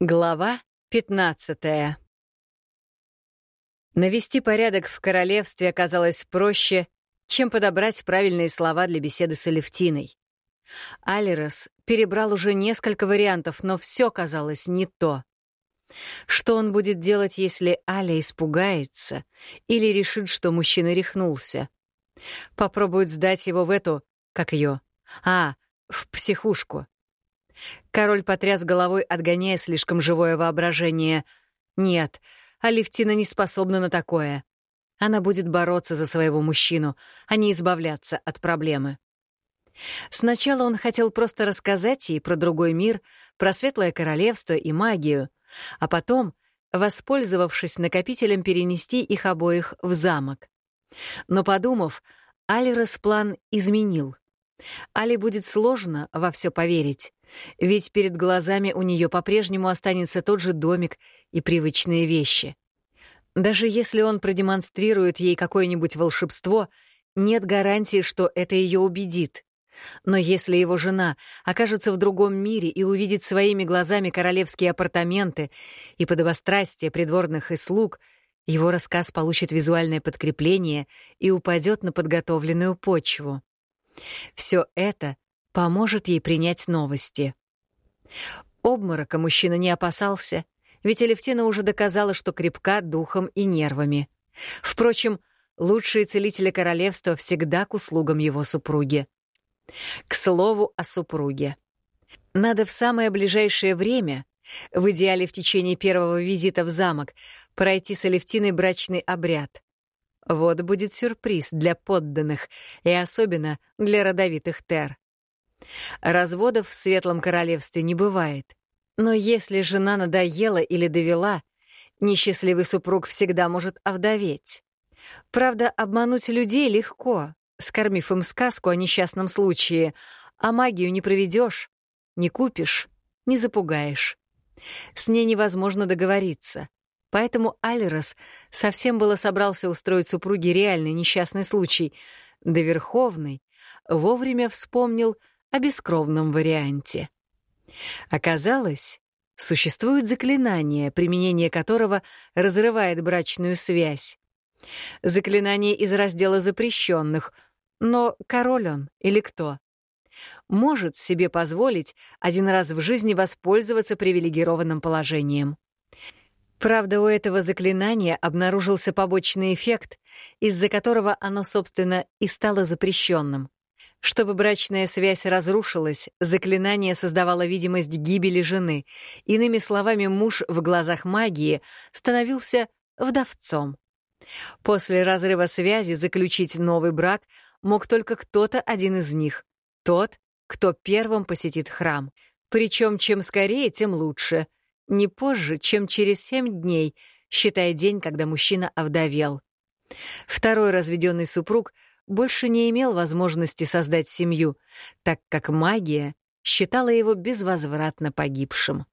Глава 15 Навести порядок в королевстве оказалось проще, чем подобрать правильные слова для беседы с Алевтиной. Алирос перебрал уже несколько вариантов, но все казалось не то. Что он будет делать, если Аля испугается или решит, что мужчина рехнулся? Попробует сдать его в эту, как ее, а, в психушку. Король потряс головой, отгоняя слишком живое воображение. Нет, Алевтина не способна на такое. Она будет бороться за своего мужчину, а не избавляться от проблемы. Сначала он хотел просто рассказать ей про другой мир, про светлое королевство и магию, а потом, воспользовавшись накопителем, перенести их обоих в замок. Но, подумав, Алирос план изменил. Али будет сложно во все поверить. Ведь перед глазами у нее по-прежнему останется тот же домик и привычные вещи. Даже если он продемонстрирует ей какое-нибудь волшебство, нет гарантии, что это ее убедит. Но если его жена окажется в другом мире и увидит своими глазами королевские апартаменты и подобострастие придворных и слуг, его рассказ получит визуальное подкрепление и упадет на подготовленную почву. Все это поможет ей принять новости. Обморока мужчина не опасался, ведь Алевтина уже доказала, что крепка духом и нервами. Впрочем, лучшие целители королевства всегда к услугам его супруги. К слову о супруге. Надо в самое ближайшее время, в идеале в течение первого визита в замок, пройти с Алевтиной брачный обряд. Вот будет сюрприз для подданных и особенно для родовитых Тер. Разводов в Светлом Королевстве не бывает. Но если жена надоела или довела, несчастливый супруг всегда может овдоветь. Правда, обмануть людей легко, скормив им сказку о несчастном случае, а магию не проведешь, не купишь, не запугаешь. С ней невозможно договориться. Поэтому Алирос совсем было собрался устроить супруге реальный несчастный случай, да Верховный вовремя вспомнил о бескровном варианте. Оказалось, существует заклинание, применение которого разрывает брачную связь. Заклинание из раздела запрещенных, но король он или кто? Может себе позволить один раз в жизни воспользоваться привилегированным положением. Правда, у этого заклинания обнаружился побочный эффект, из-за которого оно, собственно, и стало запрещенным. Чтобы брачная связь разрушилась, заклинание создавало видимость гибели жены. Иными словами, муж в глазах магии становился вдовцом. После разрыва связи заключить новый брак мог только кто-то один из них, тот, кто первым посетит храм. Причем чем скорее, тем лучше. Не позже, чем через семь дней, считая день, когда мужчина овдовел. Второй разведенный супруг — больше не имел возможности создать семью, так как магия считала его безвозвратно погибшим.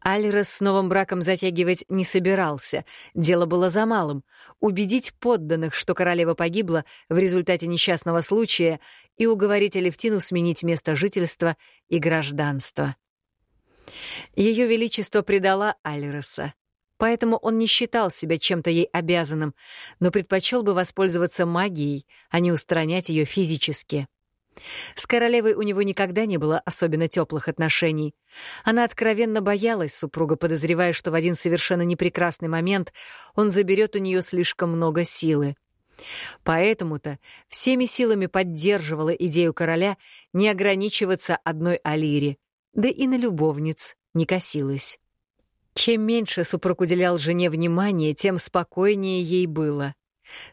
Альрос с новым браком затягивать не собирался. Дело было за малым — убедить подданных, что королева погибла в результате несчастного случая, и уговорить Алевтину сменить место жительства и гражданство. Ее Величество предала Альроса поэтому он не считал себя чем-то ей обязанным, но предпочел бы воспользоваться магией, а не устранять ее физически. С королевой у него никогда не было особенно теплых отношений. Она откровенно боялась супруга, подозревая, что в один совершенно непрекрасный момент он заберет у нее слишком много силы. Поэтому-то всеми силами поддерживала идею короля не ограничиваться одной Алире, да и на любовниц не косилась. Чем меньше супруг уделял жене внимания, тем спокойнее ей было.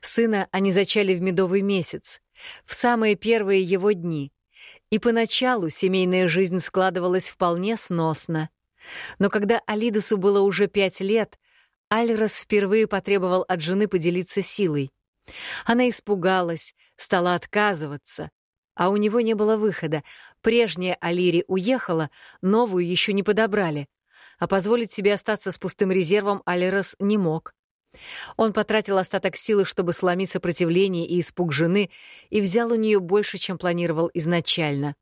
Сына они зачали в медовый месяц, в самые первые его дни. И поначалу семейная жизнь складывалась вполне сносно. Но когда Алидусу было уже пять лет, Альрос впервые потребовал от жены поделиться силой. Она испугалась, стала отказываться, а у него не было выхода. Прежняя Алири уехала, новую еще не подобрали а позволить себе остаться с пустым резервом Алерос не мог. Он потратил остаток силы, чтобы сломить сопротивление и испуг жены, и взял у нее больше, чем планировал изначально.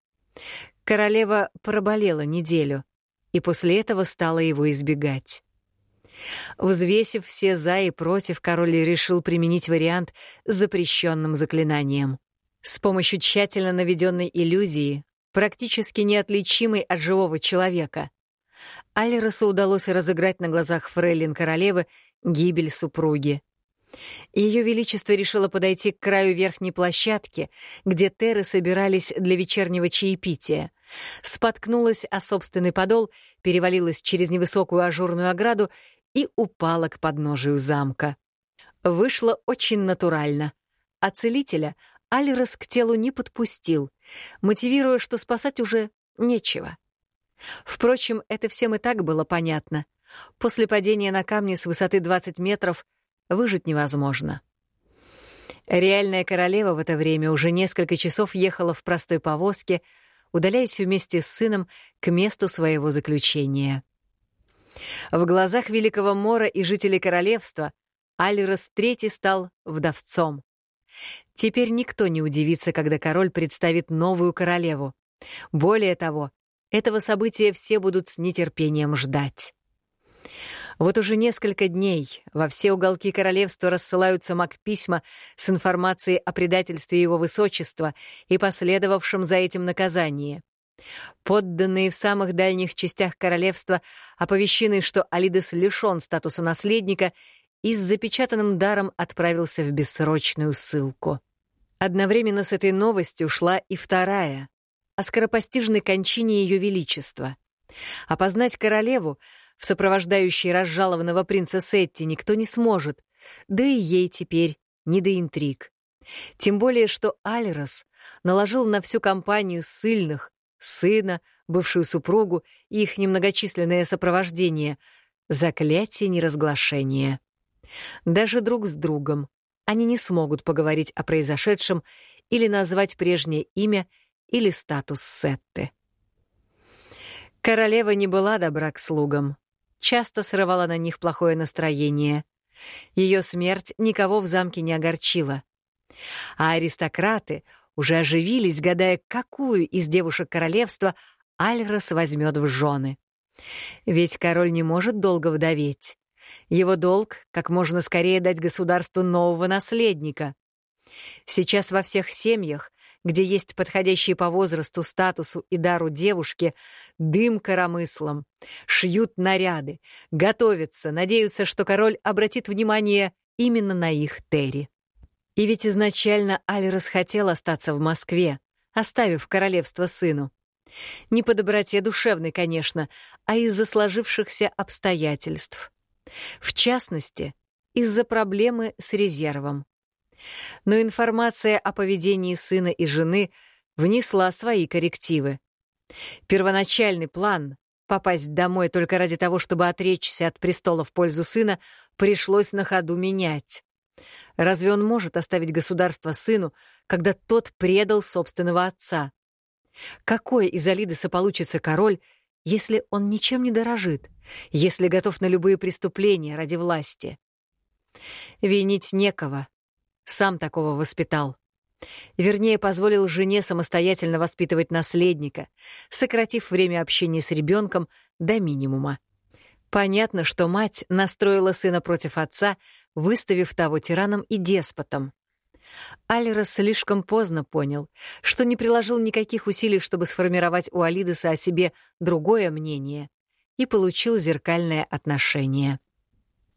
Королева проболела неделю. и после этого стала его избегать. Взвесив все «за» и «против», король решил применить вариант с запрещенным заклинанием. С помощью тщательно наведенной иллюзии, практически неотличимой от живого человека, Алиросу удалось разыграть на глазах фрейлин королевы гибель супруги. Ее Величество решило подойти к краю верхней площадки, где теры собирались для вечернего чаепития. Споткнулась о собственный подол, перевалилась через невысокую ажурную ограду и упала к подножию замка. Вышло очень натурально. А целителя Алирос к телу не подпустил, мотивируя, что спасать уже нечего. Впрочем, это всем и так было понятно. После падения на камни с высоты 20 метров выжить невозможно. Реальная королева в это время уже несколько часов ехала в простой повозке, удаляясь вместе с сыном к месту своего заключения. В глазах Великого Мора и жителей королевства Алирос III стал вдовцом. Теперь никто не удивится, когда король представит новую королеву. Более того, этого события все будут с нетерпением ждать. Вот уже несколько дней во все уголки королевства рассылаются маг-письма с информацией о предательстве его высочества и последовавшем за этим наказании. Подданные в самых дальних частях королевства оповещены, что Алидес лишен статуса наследника и с запечатанным даром отправился в бессрочную ссылку. Одновременно с этой новостью ушла и вторая — о скоропостижной кончине Ее Величества. Опознать королеву — в сопровождающей разжалованного принца Сетти никто не сможет, да и ей теперь не до интриг. Тем более, что Альрос наложил на всю компанию ссыльных, сына, бывшую супругу и их немногочисленное сопровождение, заклятие неразглашения. Даже друг с другом они не смогут поговорить о произошедшем или назвать прежнее имя или статус Сетты. Королева не была добра к слугам часто срывала на них плохое настроение. Ее смерть никого в замке не огорчила. А аристократы уже оживились, гадая, какую из девушек королевства Альрос возьмет в жены. Ведь король не может долго вдоветь. Его долг — как можно скорее дать государству нового наследника. Сейчас во всех семьях где есть подходящие по возрасту, статусу и дару девушки, дым коромыслом, шьют наряды, готовятся, надеются, что король обратит внимание именно на их Терри. И ведь изначально Альрос хотел остаться в Москве, оставив королевство сыну. Не по доброте душевной, конечно, а из-за сложившихся обстоятельств. В частности, из-за проблемы с резервом но информация о поведении сына и жены внесла свои коррективы. Первоначальный план — попасть домой только ради того, чтобы отречься от престола в пользу сына, пришлось на ходу менять. Разве он может оставить государство сыну, когда тот предал собственного отца? Какой из Алидеса получится король, если он ничем не дорожит, если готов на любые преступления ради власти? Винить некого, сам такого воспитал. Вернее, позволил жене самостоятельно воспитывать наследника, сократив время общения с ребенком до минимума. Понятно, что мать настроила сына против отца, выставив того тираном и деспотом. Алирос слишком поздно понял, что не приложил никаких усилий, чтобы сформировать у Алидеса о себе другое мнение, и получил зеркальное отношение.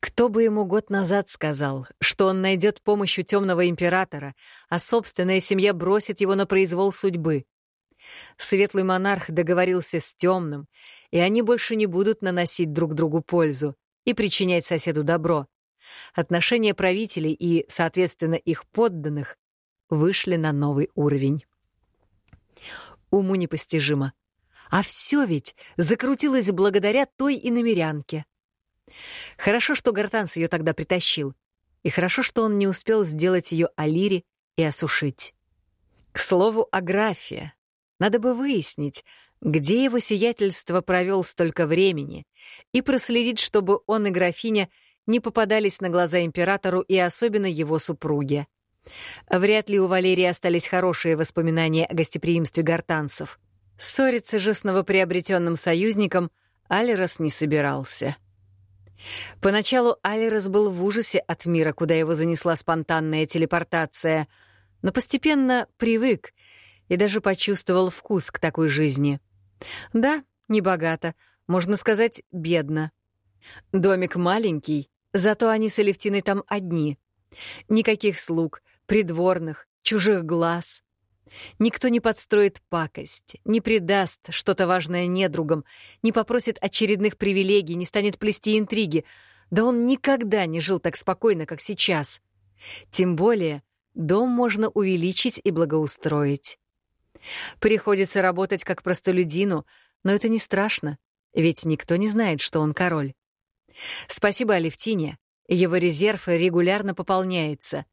Кто бы ему год назад сказал, что он найдет помощь у темного императора, а собственная семья бросит его на произвол судьбы? Светлый монарх договорился с темным, и они больше не будут наносить друг другу пользу и причинять соседу добро. Отношения правителей и, соответственно, их подданных вышли на новый уровень. Уму непостижимо. А все ведь закрутилось благодаря той иномерянке. Хорошо, что Гартанс ее тогда притащил. И хорошо, что он не успел сделать ее Алире и осушить. К слову о графе. Надо бы выяснить, где его сиятельство провел столько времени, и проследить, чтобы он и графиня не попадались на глаза императору и особенно его супруге. Вряд ли у Валерии остались хорошие воспоминания о гостеприимстве гортанцев. Ссориться же с новоприобретенным союзником Алирос не собирался. Поначалу Алирос был в ужасе от мира, куда его занесла спонтанная телепортация, но постепенно привык и даже почувствовал вкус к такой жизни. Да, небогато, можно сказать, бедно. Домик маленький, зато они с Алевтиной там одни. Никаких слуг, придворных, чужих глаз. Никто не подстроит пакость, не предаст что-то важное недругам, не попросит очередных привилегий, не станет плести интриги. Да он никогда не жил так спокойно, как сейчас. Тем более дом можно увеличить и благоустроить. Приходится работать как простолюдину, но это не страшно, ведь никто не знает, что он король. Спасибо Алевтине, его резерв регулярно пополняется,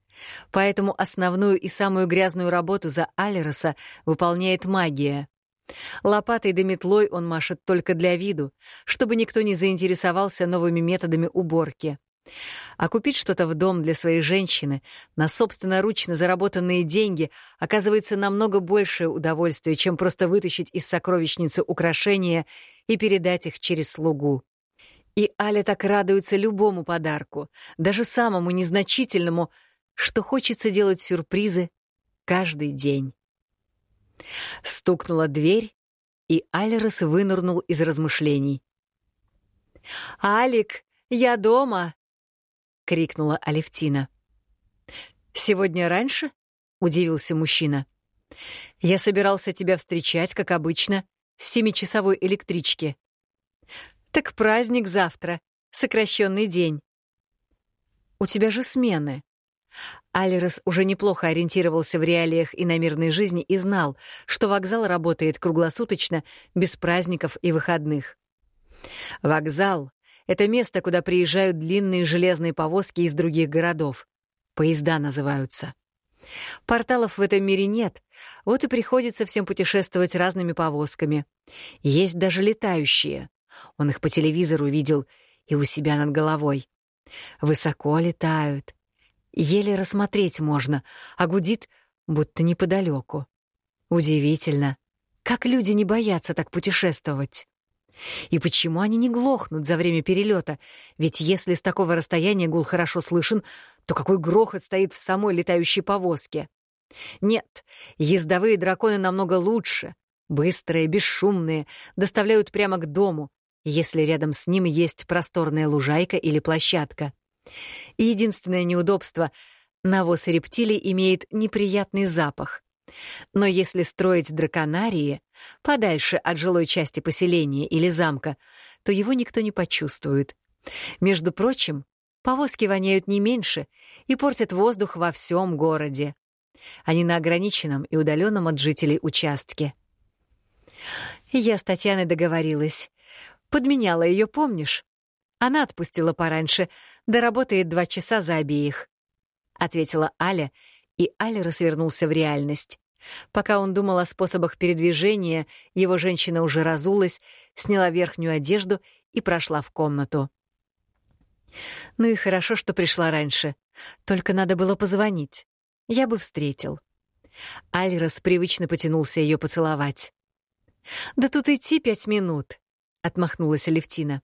поэтому основную и самую грязную работу за Алероса выполняет магия. Лопатой да метлой он машет только для виду, чтобы никто не заинтересовался новыми методами уборки. А купить что-то в дом для своей женщины на собственноручно заработанные деньги оказывается намного большее удовольствие, чем просто вытащить из сокровищницы украшения и передать их через слугу. И Аля так радуется любому подарку, даже самому незначительному, что хочется делать сюрпризы каждый день. Стукнула дверь, и Алерос вынырнул из размышлений. «Алик, я дома!» — крикнула Алевтина. «Сегодня раньше?» — удивился мужчина. «Я собирался тебя встречать, как обычно, с семичасовой электрички». «Так праздник завтра, сокращенный день». «У тебя же смены». Алирос уже неплохо ориентировался в реалиях иномирной жизни и знал, что вокзал работает круглосуточно, без праздников и выходных. Вокзал это место, куда приезжают длинные железные повозки из других городов. Поезда называются. Порталов в этом мире нет, вот и приходится всем путешествовать разными повозками. Есть даже летающие. Он их по телевизору видел и у себя над головой. Высоко летают. Еле рассмотреть можно, а гудит, будто неподалеку. Удивительно, как люди не боятся так путешествовать. И почему они не глохнут за время перелета? Ведь если с такого расстояния гул хорошо слышен, то какой грохот стоит в самой летающей повозке? Нет, ездовые драконы намного лучше. Быстрые, бесшумные, доставляют прямо к дому, если рядом с ним есть просторная лужайка или площадка. Единственное неудобство — навоз рептилий имеет неприятный запах. Но если строить драконарии подальше от жилой части поселения или замка, то его никто не почувствует. Между прочим, повозки воняют не меньше и портят воздух во всем городе. Они на ограниченном и удаленном от жителей участке. Я с Татьяной договорилась. Подменяла ее, помнишь? Она отпустила пораньше, да работает два часа за обеих. Ответила Аля и Аля развернулся в реальность. Пока он думал о способах передвижения, его женщина уже разулась, сняла верхнюю одежду и прошла в комнату. Ну и хорошо, что пришла раньше. Только надо было позвонить. Я бы встретил. Альрос привычно потянулся ее поцеловать. «Да тут идти пять минут», — отмахнулась Алевтина.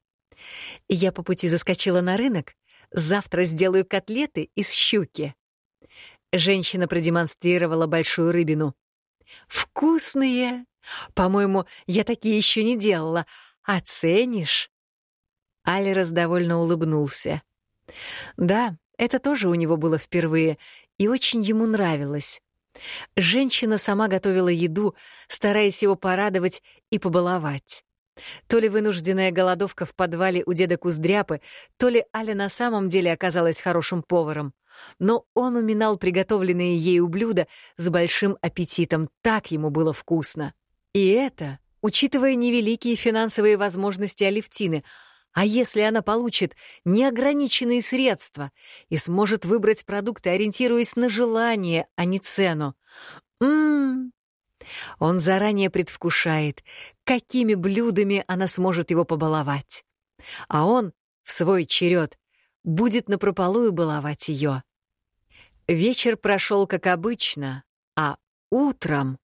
«Я по пути заскочила на рынок. Завтра сделаю котлеты из щуки». Женщина продемонстрировала большую рыбину. «Вкусные! По-моему, я такие еще не делала. Оценишь?» Алирас довольно улыбнулся. Да, это тоже у него было впервые, и очень ему нравилось. Женщина сама готовила еду, стараясь его порадовать и побаловать. То ли вынужденная голодовка в подвале у деда Куздряпы, то ли Аля на самом деле оказалась хорошим поваром. Но он уминал приготовленные ею блюда с большим аппетитом, так ему было вкусно. И это, учитывая невеликие финансовые возможности Алевтины, а если она получит неограниченные средства и сможет выбрать продукты, ориентируясь на желание, а не цену? Ммм, он заранее предвкушает, какими блюдами она сможет его побаловать. А он, в свой черед, будет напропалую баловать ее. Вечер прошел как обычно, а утром...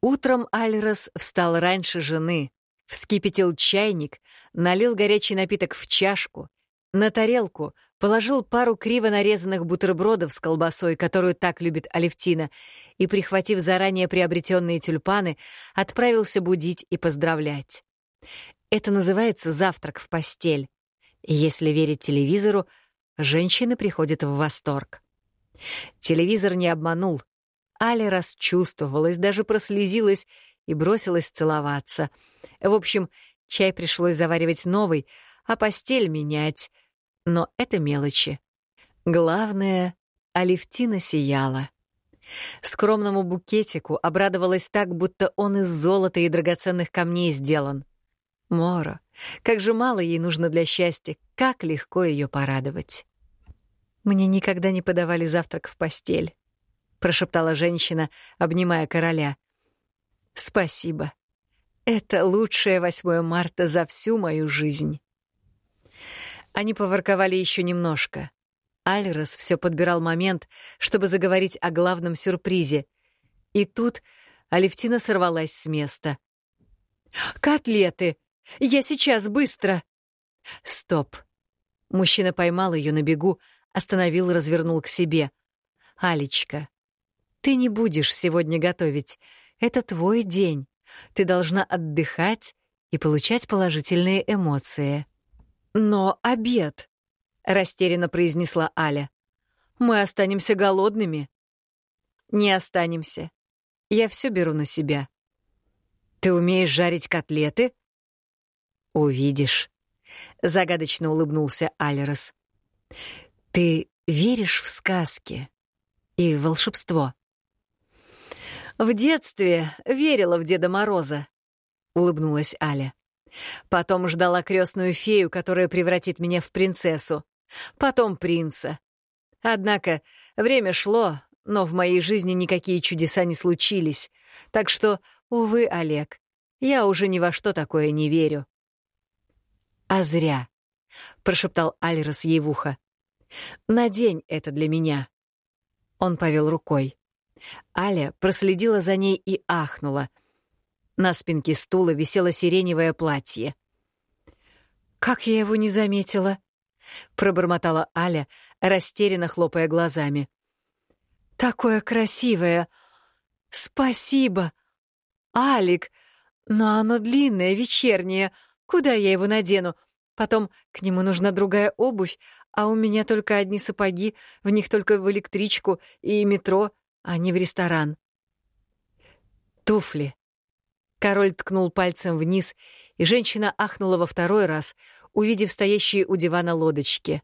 Утром Альрос встал раньше жены, Вскипятил чайник, налил горячий напиток в чашку, на тарелку положил пару криво нарезанных бутербродов с колбасой, которую так любит Алевтина, и, прихватив заранее приобретенные тюльпаны, отправился будить и поздравлять. Это называется завтрак в постель. Если верить телевизору, женщины приходят в восторг. Телевизор не обманул. Аля расчувствовалась, даже прослезилась и бросилась целоваться. В общем, чай пришлось заваривать новый, а постель менять. Но это мелочи. Главное, Алевтина сияла. Скромному букетику обрадовалась так, будто он из золота и драгоценных камней сделан. Мора, как же мало ей нужно для счастья, как легко ее порадовать. «Мне никогда не подавали завтрак в постель», — прошептала женщина, обнимая короля. «Спасибо. Это лучшее 8 марта за всю мою жизнь». Они поворковали еще немножко. Альрос все подбирал момент, чтобы заговорить о главном сюрпризе. И тут Алевтина сорвалась с места. «Котлеты! Я сейчас, быстро!» «Стоп!» Мужчина поймал ее на бегу, остановил, развернул к себе. «Алечка, ты не будешь сегодня готовить. Это твой день. Ты должна отдыхать и получать положительные эмоции». «Но обед», — растерянно произнесла Аля. «Мы останемся голодными». «Не останемся. Я все беру на себя». «Ты умеешь жарить котлеты?» «Увидишь», — загадочно улыбнулся Алерос. «Ты веришь в сказки и в волшебство?» «В детстве верила в Деда Мороза», — улыбнулась Аля. Потом ждала крестную фею, которая превратит меня в принцессу. Потом принца. Однако время шло, но в моей жизни никакие чудеса не случились. Так что, увы, Олег, я уже ни во что такое не верю. «А зря», — прошептал Альрос ей в ухо. «Надень это для меня». Он повел рукой. Аля проследила за ней и ахнула — на спинке стула висело сиреневое платье. «Как я его не заметила?» — пробормотала Аля, растерянно хлопая глазами. «Такое красивое! Спасибо! Алик! Но оно длинное, вечернее. Куда я его надену? Потом к нему нужна другая обувь, а у меня только одни сапоги, в них только в электричку и метро, а не в ресторан. Туфли. Король ткнул пальцем вниз, и женщина ахнула во второй раз, увидев стоящие у дивана лодочки.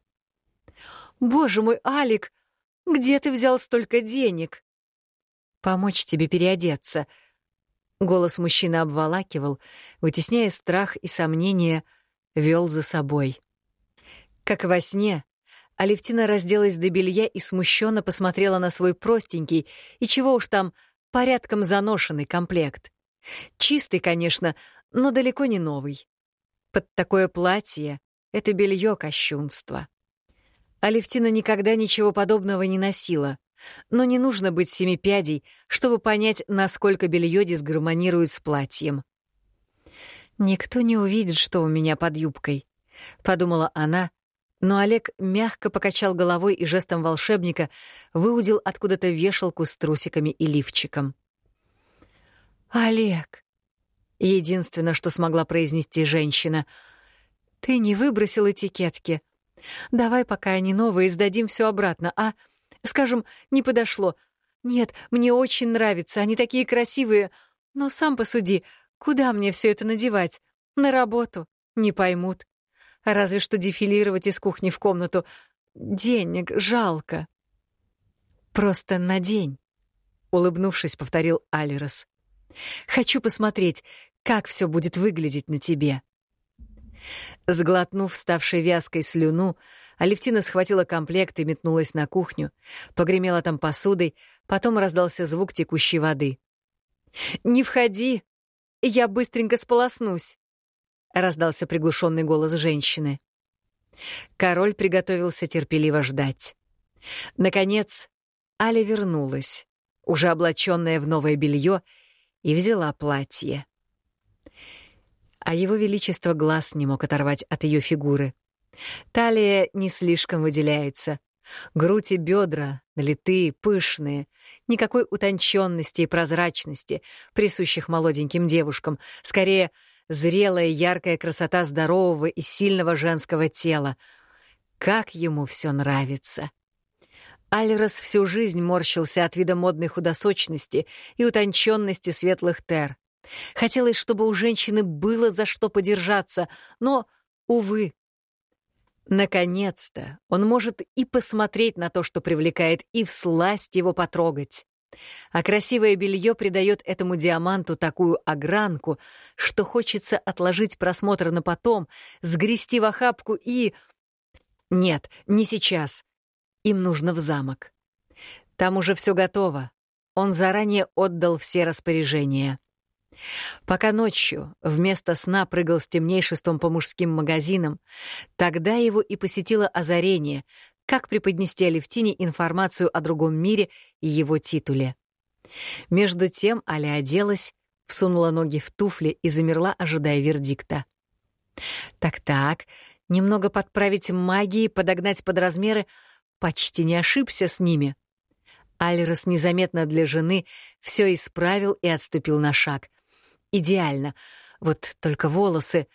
«Боже мой, Алик, где ты взял столько денег?» «Помочь тебе переодеться». Голос мужчины обволакивал, вытесняя страх и сомнения, вел за собой. Как во сне, Алевтина разделась до белья и смущенно посмотрела на свой простенький и чего уж там порядком заношенный комплект. Чистый, конечно, но далеко не новый. Под такое платье это белье кощунство. Алевтина никогда ничего подобного не носила, но не нужно быть семипядей, чтобы понять, насколько белье дисгармонирует с платьем. «Никто не увидит, что у меня под юбкой», — подумала она, но Олег мягко покачал головой и жестом волшебника выудил откуда-то вешалку с трусиками и лифчиком. «Олег!» — единственное, что смогла произнести женщина. «Ты не выбросил этикетки. Давай, пока они новые, сдадим все обратно, а? Скажем, не подошло. Нет, мне очень нравится, они такие красивые. Но сам посуди, куда мне все это надевать? На работу? Не поймут. Разве что дефилировать из кухни в комнату. Денег жалко». «Просто надень», — улыбнувшись, повторил Алирос. Хочу посмотреть, как все будет выглядеть на тебе». Сглотнув ставшей вязкой слюну, Алевтина схватила комплект и метнулась на кухню, погремела там посудой, потом раздался звук текущей воды. «Не входи! Я быстренько сполоснусь!» — раздался приглушенный голос женщины. Король приготовился терпеливо ждать. Наконец, Аля вернулась, уже облаченная в новое белье и взяла платье. а его величество глаз не мог оторвать от ее фигуры. Талия не слишком выделяется. Грудь и бедра налитые, пышные, никакой утонченности и прозрачности, присущих молоденьким девушкам, скорее зрелая яркая красота здорового и сильного женского тела. Как ему все нравится! Альрос всю жизнь морщился от вида модной худосочности и утонченности светлых тер. Хотелось, чтобы у женщины было за что подержаться, но, увы. Наконец-то он может и посмотреть на то, что привлекает, и всласть его потрогать. А красивое белье придает этому диаманту такую огранку, что хочется отложить просмотр на потом, сгрести в охапку и... Нет, не сейчас. Им нужно в замок. Там уже все готово. Он заранее отдал все распоряжения. Пока ночью вместо сна прыгал с темнейшеством по мужским магазинам, тогда его и посетило озарение, как преподнести Алевтине информацию о другом мире и его титуле. Между тем Аля оделась, всунула ноги в туфли и замерла, ожидая вердикта. Так-так, немного подправить магии, подогнать под размеры, почти не ошибся с ними. Альрос незаметно для жены все исправил и отступил на шаг. Идеально. Вот только волосы...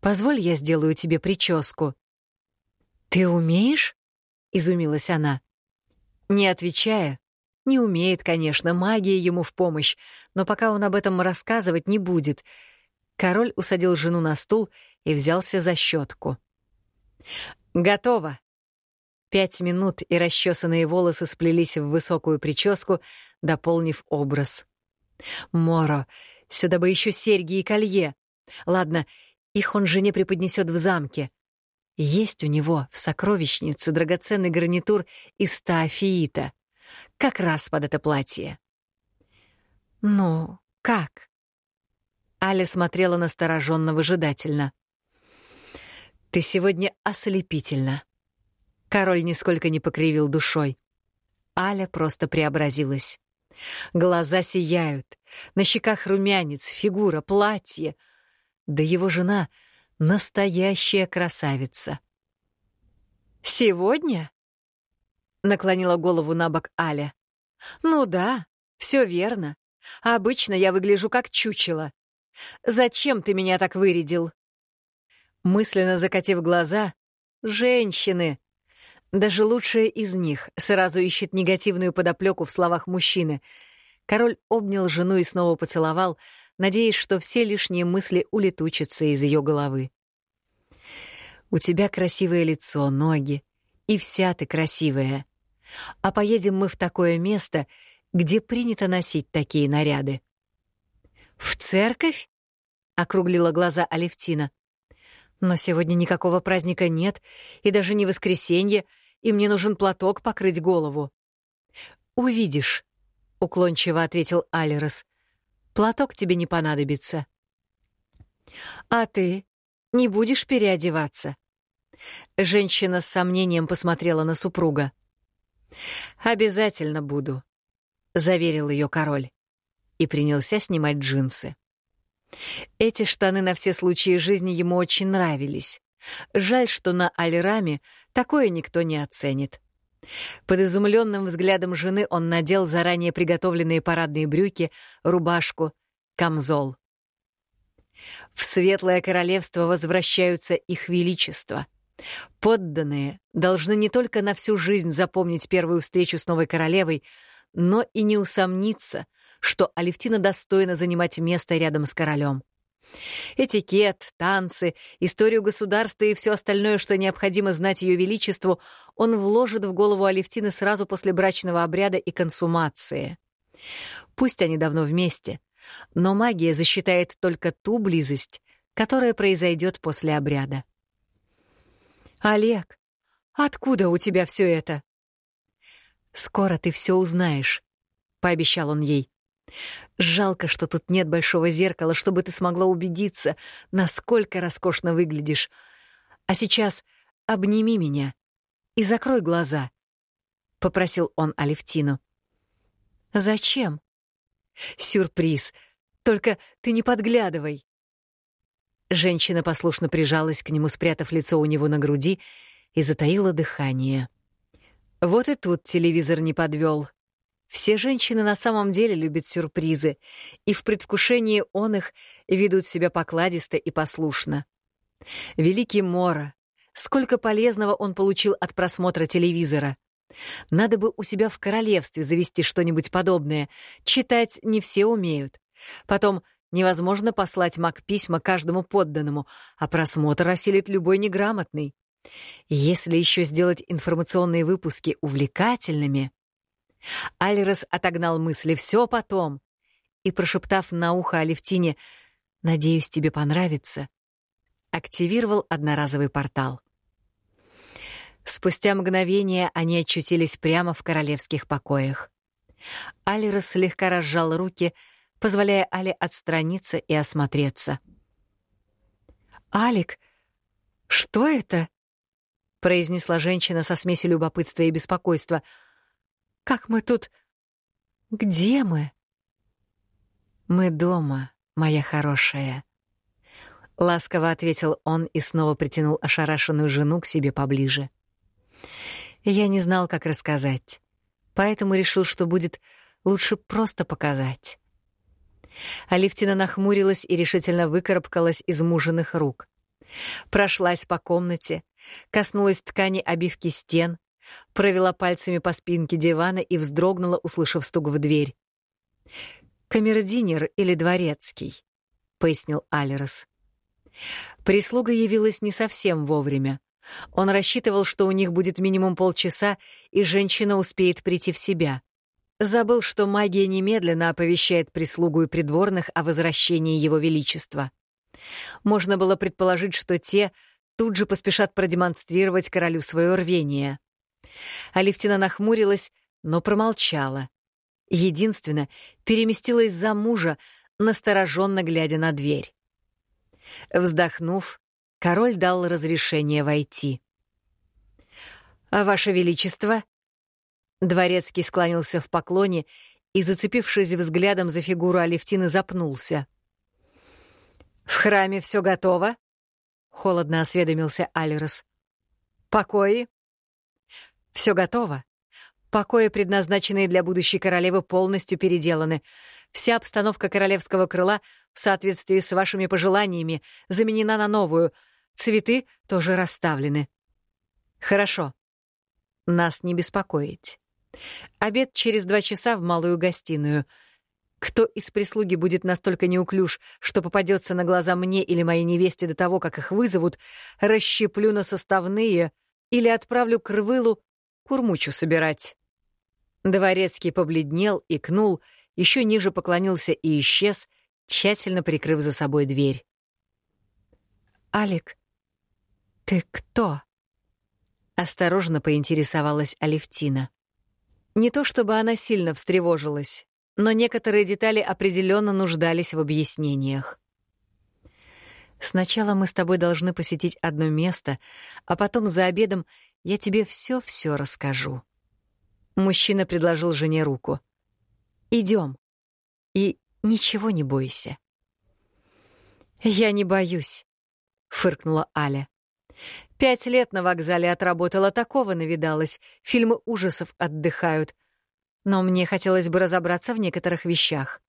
Позволь, я сделаю тебе прическу. «Ты умеешь?» — изумилась она. Не отвечая, не умеет, конечно, магия ему в помощь, но пока он об этом рассказывать не будет. Король усадил жену на стул и взялся за щетку. «Готово!» Пять минут, и расчесанные волосы сплелись в высокую прическу, дополнив образ. «Моро, сюда бы еще серьги и колье. Ладно, их он жене преподнесет в замке. Есть у него в сокровищнице драгоценный гарнитур из стаафиита. Как раз под это платье. «Ну, как?» Аля смотрела настороженно выжидательно. «Ты сегодня ослепительна». Король нисколько не покривил душой. Аля просто преобразилась. Глаза сияют, на щеках румянец, фигура, платье. Да его жена — настоящая красавица. «Сегодня?» — наклонила голову на бок Аля. «Ну да, все верно. Обычно я выгляжу как чучело. Зачем ты меня так вырядил?» Мысленно закатив глаза, «Женщины!» Даже лучшая из них сразу ищет негативную подоплеку в словах мужчины. Король обнял жену и снова поцеловал, надеясь, что все лишние мысли улетучатся из ее головы. «У тебя красивое лицо, ноги, и вся ты красивая. А поедем мы в такое место, где принято носить такие наряды. «В церковь?» — округлила глаза Алевтина. «Но сегодня никакого праздника нет, и даже не воскресенье, и мне нужен платок покрыть голову». «Увидишь», — уклончиво ответил Алерос. «Платок тебе не понадобится». «А ты не будешь переодеваться?» Женщина с сомнением посмотрела на супруга. «Обязательно буду», — заверил ее король и принялся снимать джинсы. Эти штаны на все случаи жизни ему очень нравились. Жаль, что на Альраме такое никто не оценит. Под изумленным взглядом жены он надел заранее приготовленные парадные брюки, рубашку, камзол. В Светлое Королевство возвращаются их величество — Подданные должны не только на всю жизнь запомнить первую встречу с новой королевой, но и не усомниться, что Алевтина достойна занимать место рядом с королем. Этикет, танцы, историю государства и все остальное, что необходимо знать ее величеству, он вложит в голову Алевтины сразу после брачного обряда и консумации. Пусть они давно вместе, но магия засчитает только ту близость, которая произойдет после обряда. «Олег, откуда у тебя все это?» «Скоро ты все узнаешь», — пообещал он ей. «Жалко, что тут нет большого зеркала, чтобы ты смогла убедиться, насколько роскошно выглядишь. А сейчас обними меня и закрой глаза», — попросил он Алевтину. «Зачем?» «Сюрприз. Только ты не подглядывай». Женщина послушно прижалась к нему, спрятав лицо у него на груди, и затаила дыхание. Вот и тут телевизор не подвел. Все женщины на самом деле любят сюрпризы, и в предвкушении он их ведут себя покладисто и послушно. Великий Мора, сколько полезного он получил от просмотра телевизора. Надо бы у себя в королевстве завести что-нибудь подобное. Читать не все умеют. Потом невозможно послать маг-письма каждому подданному, а просмотр осилит любой неграмотный. Если еще сделать информационные выпуски увлекательными... Альрос отогнал мысли «все потом» и, прошептав на ухо Алевтине «Надеюсь, тебе понравится», активировал одноразовый портал. Спустя мгновение они очутились прямо в королевских покоях. Алирос слегка разжал руки, позволяя Але отстраниться и осмотреться. «Алик, что это?» — произнесла женщина со смесью любопытства и беспокойства. «Как мы тут... Где мы?» «Мы дома, моя хорошая», — ласково ответил он и снова притянул ошарашенную жену к себе поближе. Я не знал, как рассказать, поэтому решил, что будет лучше просто показать. Алевтина нахмурилась и решительно выкарабкалась из мужиных рук. Прошлась по комнате, коснулась ткани обивки стен, провела пальцами по спинке дивана и вздрогнула, услышав стук в дверь. «Камердинер или дворецкий?» — пояснил Алерос. Прислуга явилась не совсем вовремя. Он рассчитывал, что у них будет минимум полчаса, и женщина успеет прийти в себя. Забыл, что магия немедленно оповещает прислугу и придворных о возвращении Его Величества. Можно было предположить, что те тут же поспешат продемонстрировать королю свое рвение. Алевтина нахмурилась, но промолчала. Единственно, переместилась за мужа, настороженно глядя на дверь. Вздохнув, король дал разрешение войти. «А «Ваше Величество!» Дворецкий склонился в поклоне и, зацепившись взглядом за фигуру Алевтины, запнулся. «В храме все готово?» — холодно осведомился Алерос. «Покои?» «Все готово. Покои, предназначенные для будущей королевы, полностью переделаны. Вся обстановка королевского крыла в соответствии с вашими пожеланиями заменена на новую. Цветы тоже расставлены. Хорошо. Нас не беспокоить. Обед через два часа в малую гостиную. Кто из прислуги будет настолько неуклюж, что попадется на глаза мне или моей невесте до того, как их вызовут, расщеплю на составные или отправлю к Рвылу курмучу собирать. Дворецкий побледнел, икнул, еще ниже поклонился и исчез, тщательно прикрыв за собой дверь. «Алик, ты кто?» Осторожно поинтересовалась Алевтина. Не то чтобы она сильно встревожилась, но некоторые детали определенно нуждались в объяснениях. Сначала мы с тобой должны посетить одно место, а потом за обедом я тебе все-все расскажу. Мужчина предложил жене руку. Идем. И ничего не бойся. Я не боюсь, фыркнула Аля. Пять лет на вокзале отработала, такого навидалась. Фильмы ужасов отдыхают. Но мне хотелось бы разобраться в некоторых вещах.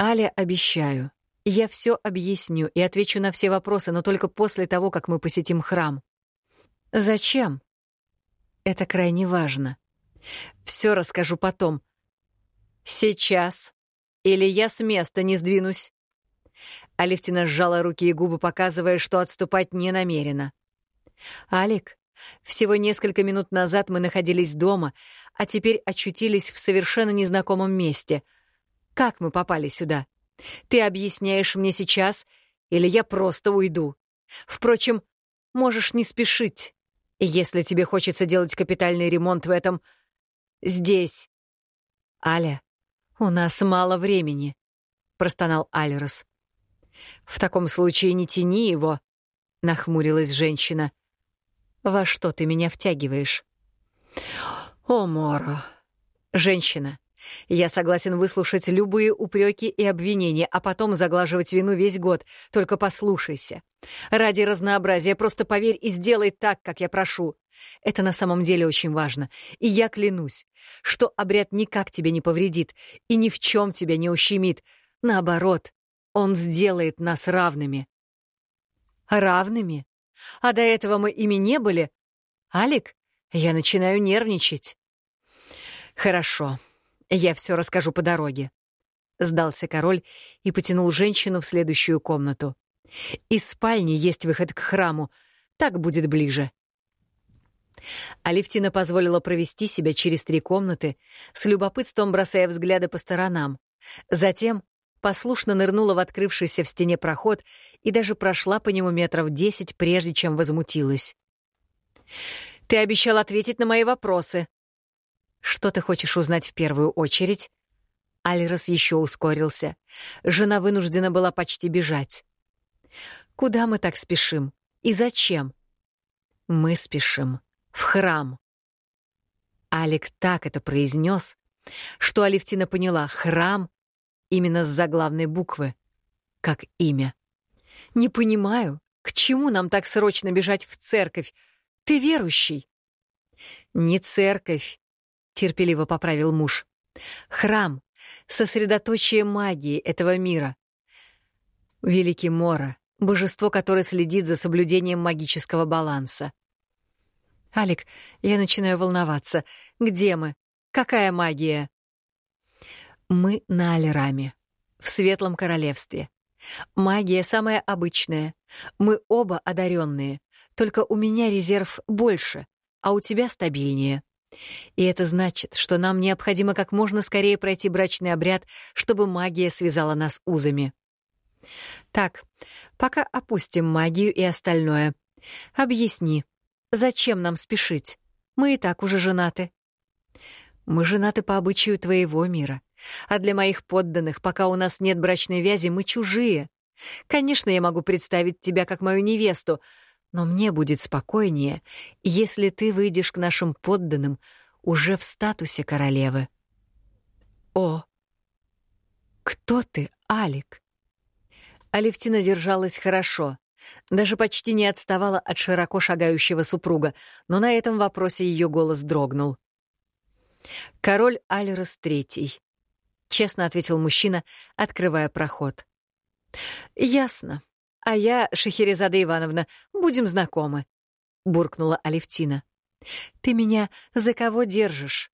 Аля, обещаю, я все объясню и отвечу на все вопросы, но только после того, как мы посетим храм. Зачем? Это крайне важно. Все расскажу потом. Сейчас. Или я с места не сдвинусь. Алевтина сжала руки и губы, показывая, что отступать не намерена. «Алик, всего несколько минут назад мы находились дома, а теперь очутились в совершенно незнакомом месте. Как мы попали сюда? Ты объясняешь мне сейчас, или я просто уйду? Впрочем, можешь не спешить, если тебе хочется делать капитальный ремонт в этом... здесь. Аля, у нас мало времени», — простонал Альрос. «В таком случае не тяни его», — нахмурилась женщина. «Во что ты меня втягиваешь?» «О, Моро! Женщина, Я согласен выслушать любые упреки и обвинения, а потом заглаживать вину весь год. Только послушайся. Ради разнообразия просто поверь и сделай так, как я прошу. Это на самом деле очень важно. И я клянусь, что обряд никак тебе не повредит и ни в чем тебя не ущемит. Наоборот, он сделает нас равными. Равными? А до этого мы ими не были? Алик, я начинаю нервничать. Хорошо, я все расскажу по дороге. Сдался король и потянул женщину в следующую комнату. Из спальни есть выход к храму. Так будет ближе. Алевтина позволила провести себя через три комнаты, с любопытством бросая взгляды по сторонам. Затем послушно нырнула в открывшийся в стене проход и даже прошла по нему метров десять, прежде чем возмутилась. «Ты обещал ответить на мои вопросы». «Что ты хочешь узнать в первую очередь?» Альрос еще ускорился. Жена вынуждена была почти бежать. «Куда мы так спешим? И зачем?» «Мы спешим в храм». Алик так это произнес, что Алевтина поняла — храм именно с заглавной буквы, как имя. «Не понимаю, к чему нам так срочно бежать в церковь? Ты верующий?» «Не церковь», — терпеливо поправил муж. «Храм — сосредоточие магии этого мира. Великий Мора — божество, которое следит за соблюдением магического баланса. «Алик, я начинаю волноваться. Где мы? Какая магия?» Мы на Алираме, в Светлом Королевстве. Магия самая обычная. Мы оба одаренные. Только у меня резерв больше, а у тебя стабильнее. И это значит, что нам необходимо как можно скорее пройти брачный обряд, чтобы магия связала нас узами. Так, пока опустим магию и остальное. Объясни, зачем нам спешить? Мы и так уже женаты. Мы женаты по обычаю твоего мира. А для моих подданных, пока у нас нет брачной вязи, мы чужие. Конечно, я могу представить тебя как мою невесту, но мне будет спокойнее, если ты выйдешь к нашим подданным уже в статусе королевы. О, кто ты, Алик? Алевтина держалась хорошо, даже почти не отставала от широко шагающего супруга, но на этом вопросе ее голос дрогнул. Король Альрос Третий, честно ответил мужчина, открывая проход. Ясно. А я, Шахерезада Ивановна, будем знакомы, буркнула Алевтина. Ты меня за кого держишь?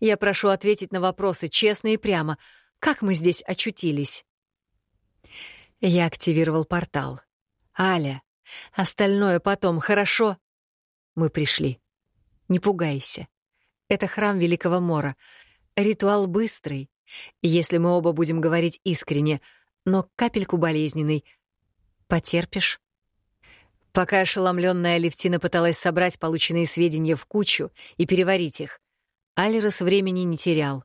Я прошу ответить на вопросы честно и прямо. Как мы здесь очутились? Я активировал портал. Аля, остальное потом, хорошо? Мы пришли. Не пугайся. Это храм Великого Мора. Ритуал быстрый, если мы оба будем говорить искренне, но капельку болезненный. Потерпишь? Пока ошеломленная Левтина пыталась собрать полученные сведения в кучу и переварить их, Алирос времени не терял.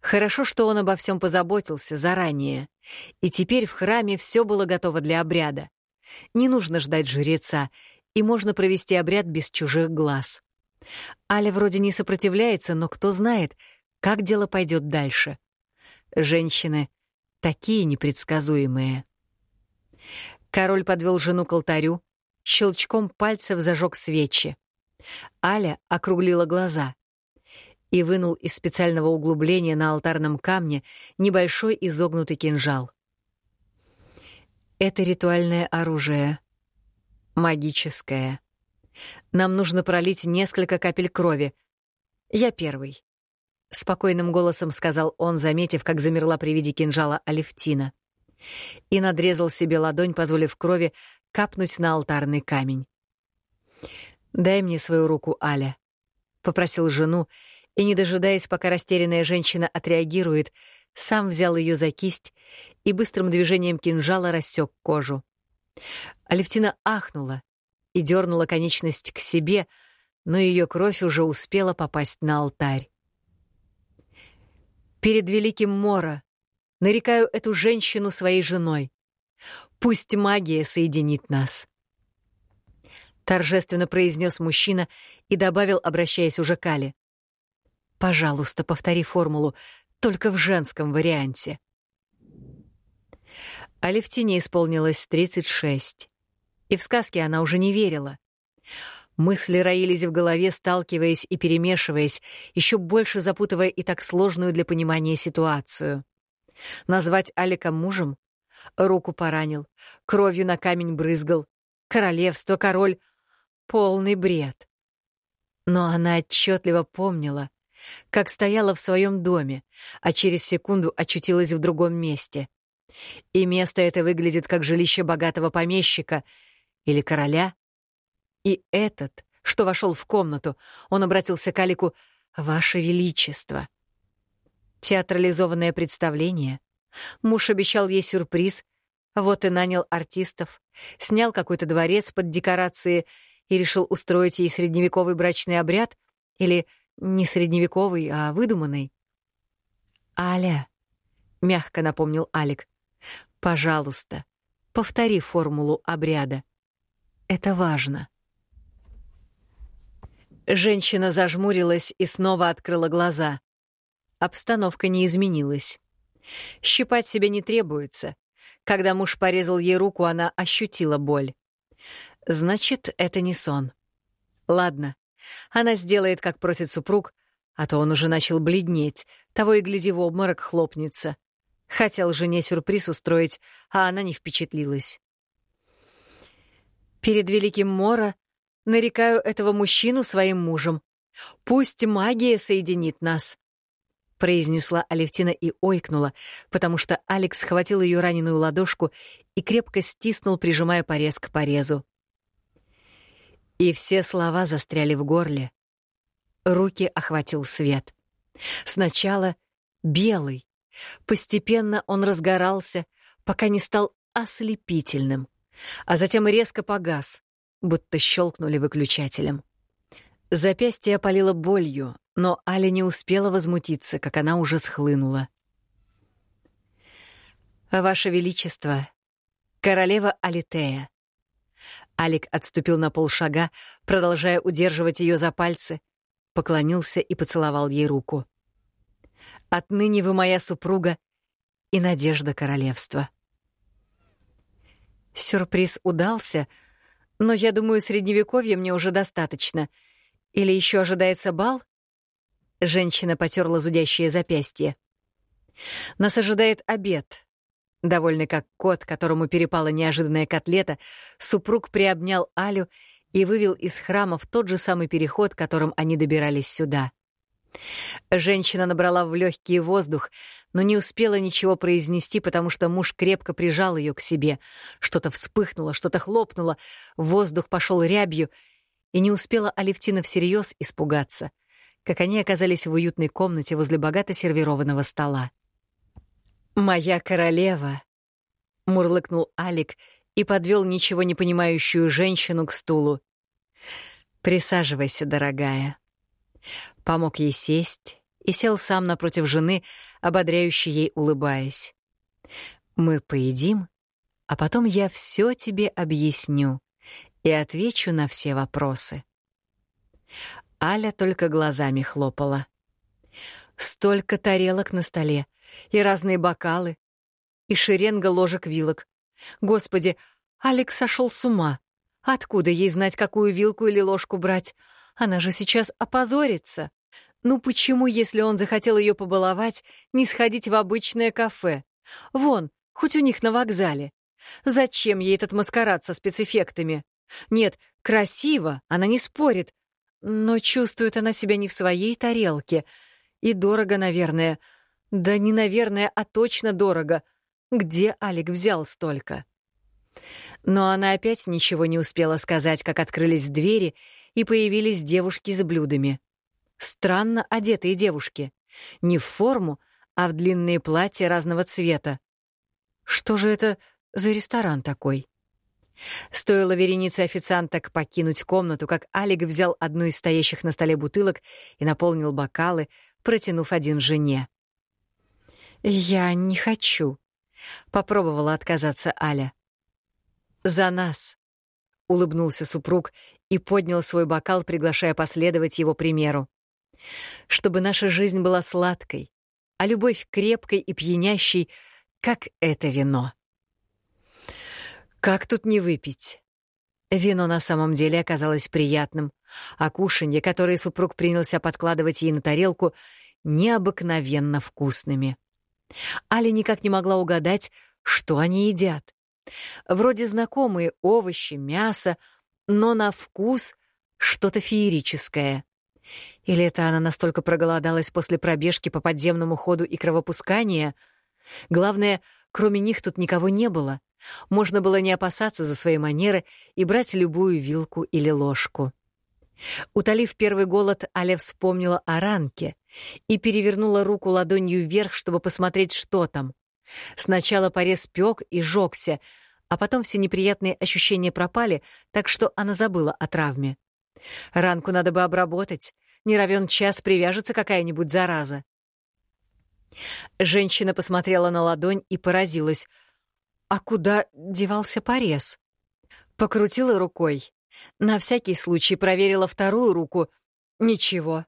Хорошо, что он обо всем позаботился заранее, и теперь в храме все было готово для обряда. Не нужно ждать жреца, и можно провести обряд без чужих глаз. Аля вроде не сопротивляется, но кто знает, как дело пойдет дальше. Женщины такие непредсказуемые. Король подвел жену к алтарю, щелчком пальцев зажег свечи. Аля округлила глаза и вынул из специального углубления на алтарном камне небольшой изогнутый кинжал. Это ритуальное оружие. Магическое. Нам нужно пролить несколько капель крови. Я первый. — спокойным голосом сказал он, заметив, как замерла при виде кинжала Алевтина. И надрезал себе ладонь, позволив крови капнуть на алтарный камень. «Дай мне свою руку, Аля», — попросил жену, и, не дожидаясь, пока растерянная женщина отреагирует, сам взял ее за кисть и быстрым движением кинжала рассек кожу. Алевтина ахнула и дернула конечность к себе, но ее кровь уже успела попасть на алтарь. Перед великим Мора нарекаю эту женщину своей женой. Пусть магия соединит нас. Торжественно произнес мужчина и добавил, обращаясь уже к Але. «Пожалуйста, повтори формулу только в женском варианте. Алевтине исполнилось 36, и в сказки она уже не верила. Мысли роились в голове, сталкиваясь и перемешиваясь, еще больше запутывая и так сложную для понимания ситуацию. Назвать Алика мужем? Руку поранил, кровью на камень брызгал. Королевство, король — полный бред. Но она отчетливо помнила, как стояла в своем доме, а через секунду очутилась в другом месте. И место это выглядит как жилище богатого помещика или короля. И этот, что вошел в комнату, он обратился к Алику «Ваше Величество». Театрализованное представление. Муж обещал ей сюрприз, вот и нанял артистов, снял какой-то дворец под декорации и решил устроить ей средневековый брачный обряд или не средневековый, а выдуманный. «Аля», — мягко напомнил Алик, — «пожалуйста, повтори формулу обряда. Это важно». Женщина зажмурилась и снова открыла глаза. Обстановка не изменилась. Щипать себя не требуется. Когда муж порезал ей руку, она ощутила боль. Значит, это не сон. Ладно, она сделает, как просит супруг, а то он уже начал бледнеть, того и гляди в обморок хлопнется. Хотел жене сюрприз устроить, а она не впечатлилась. Перед Великим Мора нарекаю этого мужчину своим мужем. Пусть магия соединит нас. — произнесла Алевтина и ойкнула, потому что Алекс схватил ее раненую ладошку и крепко стиснул, прижимая порез к порезу. И все слова застряли в горле. Руки охватил свет. Сначала белый. Постепенно он разгорался, пока не стал ослепительным, а затем резко погас, будто щелкнули выключателем. Запястье опалило болью, но Аля не успела возмутиться, как она уже схлынула. «Ваше Величество, королева Алитея», Алик отступил на полшага, продолжая удерживать ее за пальцы, поклонился и поцеловал ей руку. «Отныне вы моя супруга и надежда королевства». Сюрприз удался, но, я думаю, средневековья мне уже достаточно. Или еще ожидается бал? Женщина потерла зудящее запястье. Нас ожидает обед, Довольный как кот, которому перепала неожиданная котлета, супруг приобнял Алю и вывел из храма в тот же самый переход, которым они добирались сюда. Женщина набрала в легкий воздух, но не успела ничего произнести, потому что муж крепко прижал ее к себе. Что-то вспыхнуло, что-то хлопнуло, воздух пошел рябью, и не успела Алевтина всерьез испугаться, как они оказались в уютной комнате возле богато сервированного стола. «Моя королева», — мурлыкнул Алик и подвел ничего не понимающую женщину к стулу. «Присаживайся, дорогая». Помог ей сесть и сел сам напротив жены, ободряюще ей улыбаясь. «Мы поедим, а потом я все тебе объясню и отвечу на все вопросы». Аля только глазами хлопала. Столько тарелок на столе, и разные бокалы, и шеренга ложек-вилок. Господи, Алекс сошел с ума. Откуда ей знать, какую вилку или ложку брать? Она же сейчас опозорится. Ну почему, если он захотел ее побаловать, не сходить в обычное кафе? Вон, хоть у них на вокзале. Зачем ей этот маскарад со спецэффектами? Нет, красиво, она не спорит. Но чувствует она себя не в своей тарелке. И дорого, наверное — да не наверное, а точно дорого. Где Алик взял столько? Но она опять ничего не успела сказать, как открылись двери, и появились девушки с блюдами. Странно одетые девушки. Не в форму, а в длинные платья разного цвета. Что же это за ресторан такой? Стоило веренице официанток покинуть комнату, как Алик взял одну из стоящих на столе бутылок и наполнил бокалы, протянув один жене. «Я не хочу», — попробовала отказаться Аля. «За нас», — улыбнулся супруг и поднял свой бокал, приглашая последовать его примеру. «Чтобы наша жизнь была сладкой, а любовь крепкой и пьянящей, как это вино. Как тут не выпить? Вино на самом деле оказалось приятным, а кушанье, которое супруг принялся подкладывать ей на тарелку, необыкновенно вкусными. Аля никак не могла угадать, что они едят. Вроде знакомые овощи, мясо, но на вкус что-то феерическое. Или это она настолько проголодалась после пробежки по подземному ходу и кровопускания? Главное, кроме них тут никого не было. Можно было не опасаться за свои манеры и брать любую вилку или ложку. Утолив первый голод, Аля вспомнила о ранке и перевернула руку ладонью вверх, чтобы посмотреть, что там. Сначала порез пёк и жёгся, а потом все неприятные ощущения пропали, так что она забыла о травме. Ранку надо бы обработать, не равен час привяжется какая-нибудь зараза. Женщина посмотрела на ладонь и поразилась. А куда девался порез? Покрутила рукой. На всякий случай проверила вторую руку. Ничего.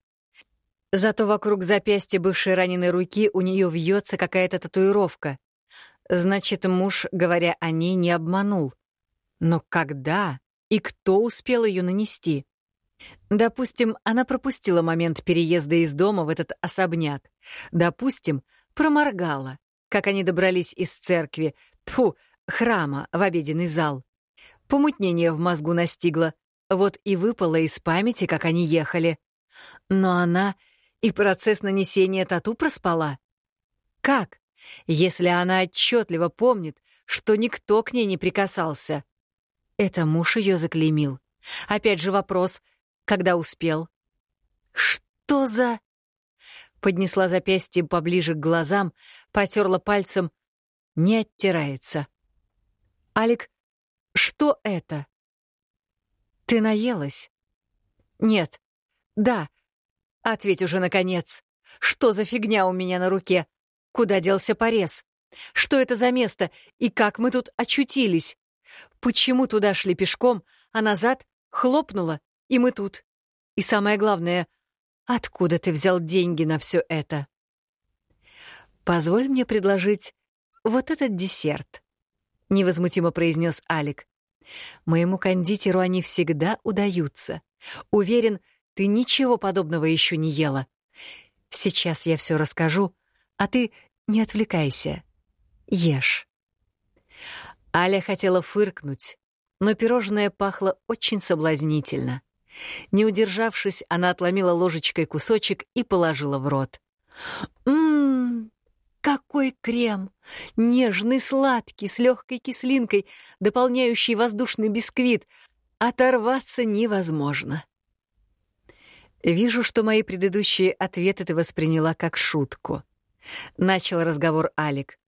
Зато вокруг запястья бывшей раненой руки у нее вьется какая-то татуировка. Значит, муж, говоря о ней, не обманул. Но когда и кто успел ее нанести? Допустим, она пропустила момент переезда из дома в этот особняк. Допустим, проморгала, как они добрались из церкви, тьфу, храма в обеденный зал. Помутнение в мозгу настигло, вот и выпало из памяти, как они ехали. Но она и процесс нанесения тату проспала. Как, если она отчетливо помнит, что никто к ней не прикасался? Это муж ее заклеймил. Опять же вопрос — когда успел. «Что за...» Поднесла запястье поближе к глазам, потерла пальцем. Не оттирается. «Алик, что это?» «Ты наелась?» «Нет». «Да». «Ответь уже, наконец. Что за фигня у меня на руке? Куда делся порез? Что это за место и как мы тут очутились? Почему туда шли пешком, а назад хлопнуло и мы тут. И самое главное, откуда ты взял деньги на все это? Позволь мне предложить вот этот десерт, невозмутимо произнес Алик. Моему кондитеру они всегда удаются. Уверен, ты ничего подобного еще не ела. Сейчас я все расскажу, а ты не отвлекайся. Ешь. Аля хотела фыркнуть, но пирожное пахло очень соблазнительно. Не удержавшись, она отломила ложечкой кусочек и положила в рот. «Ммм, какой крем! Нежный, сладкий, с легкой кислинкой, дополняющий воздушный бисквит. Оторваться невозможно». «Вижу, что мои предыдущие ответы ты восприняла как шутку», — начал разговор Алик.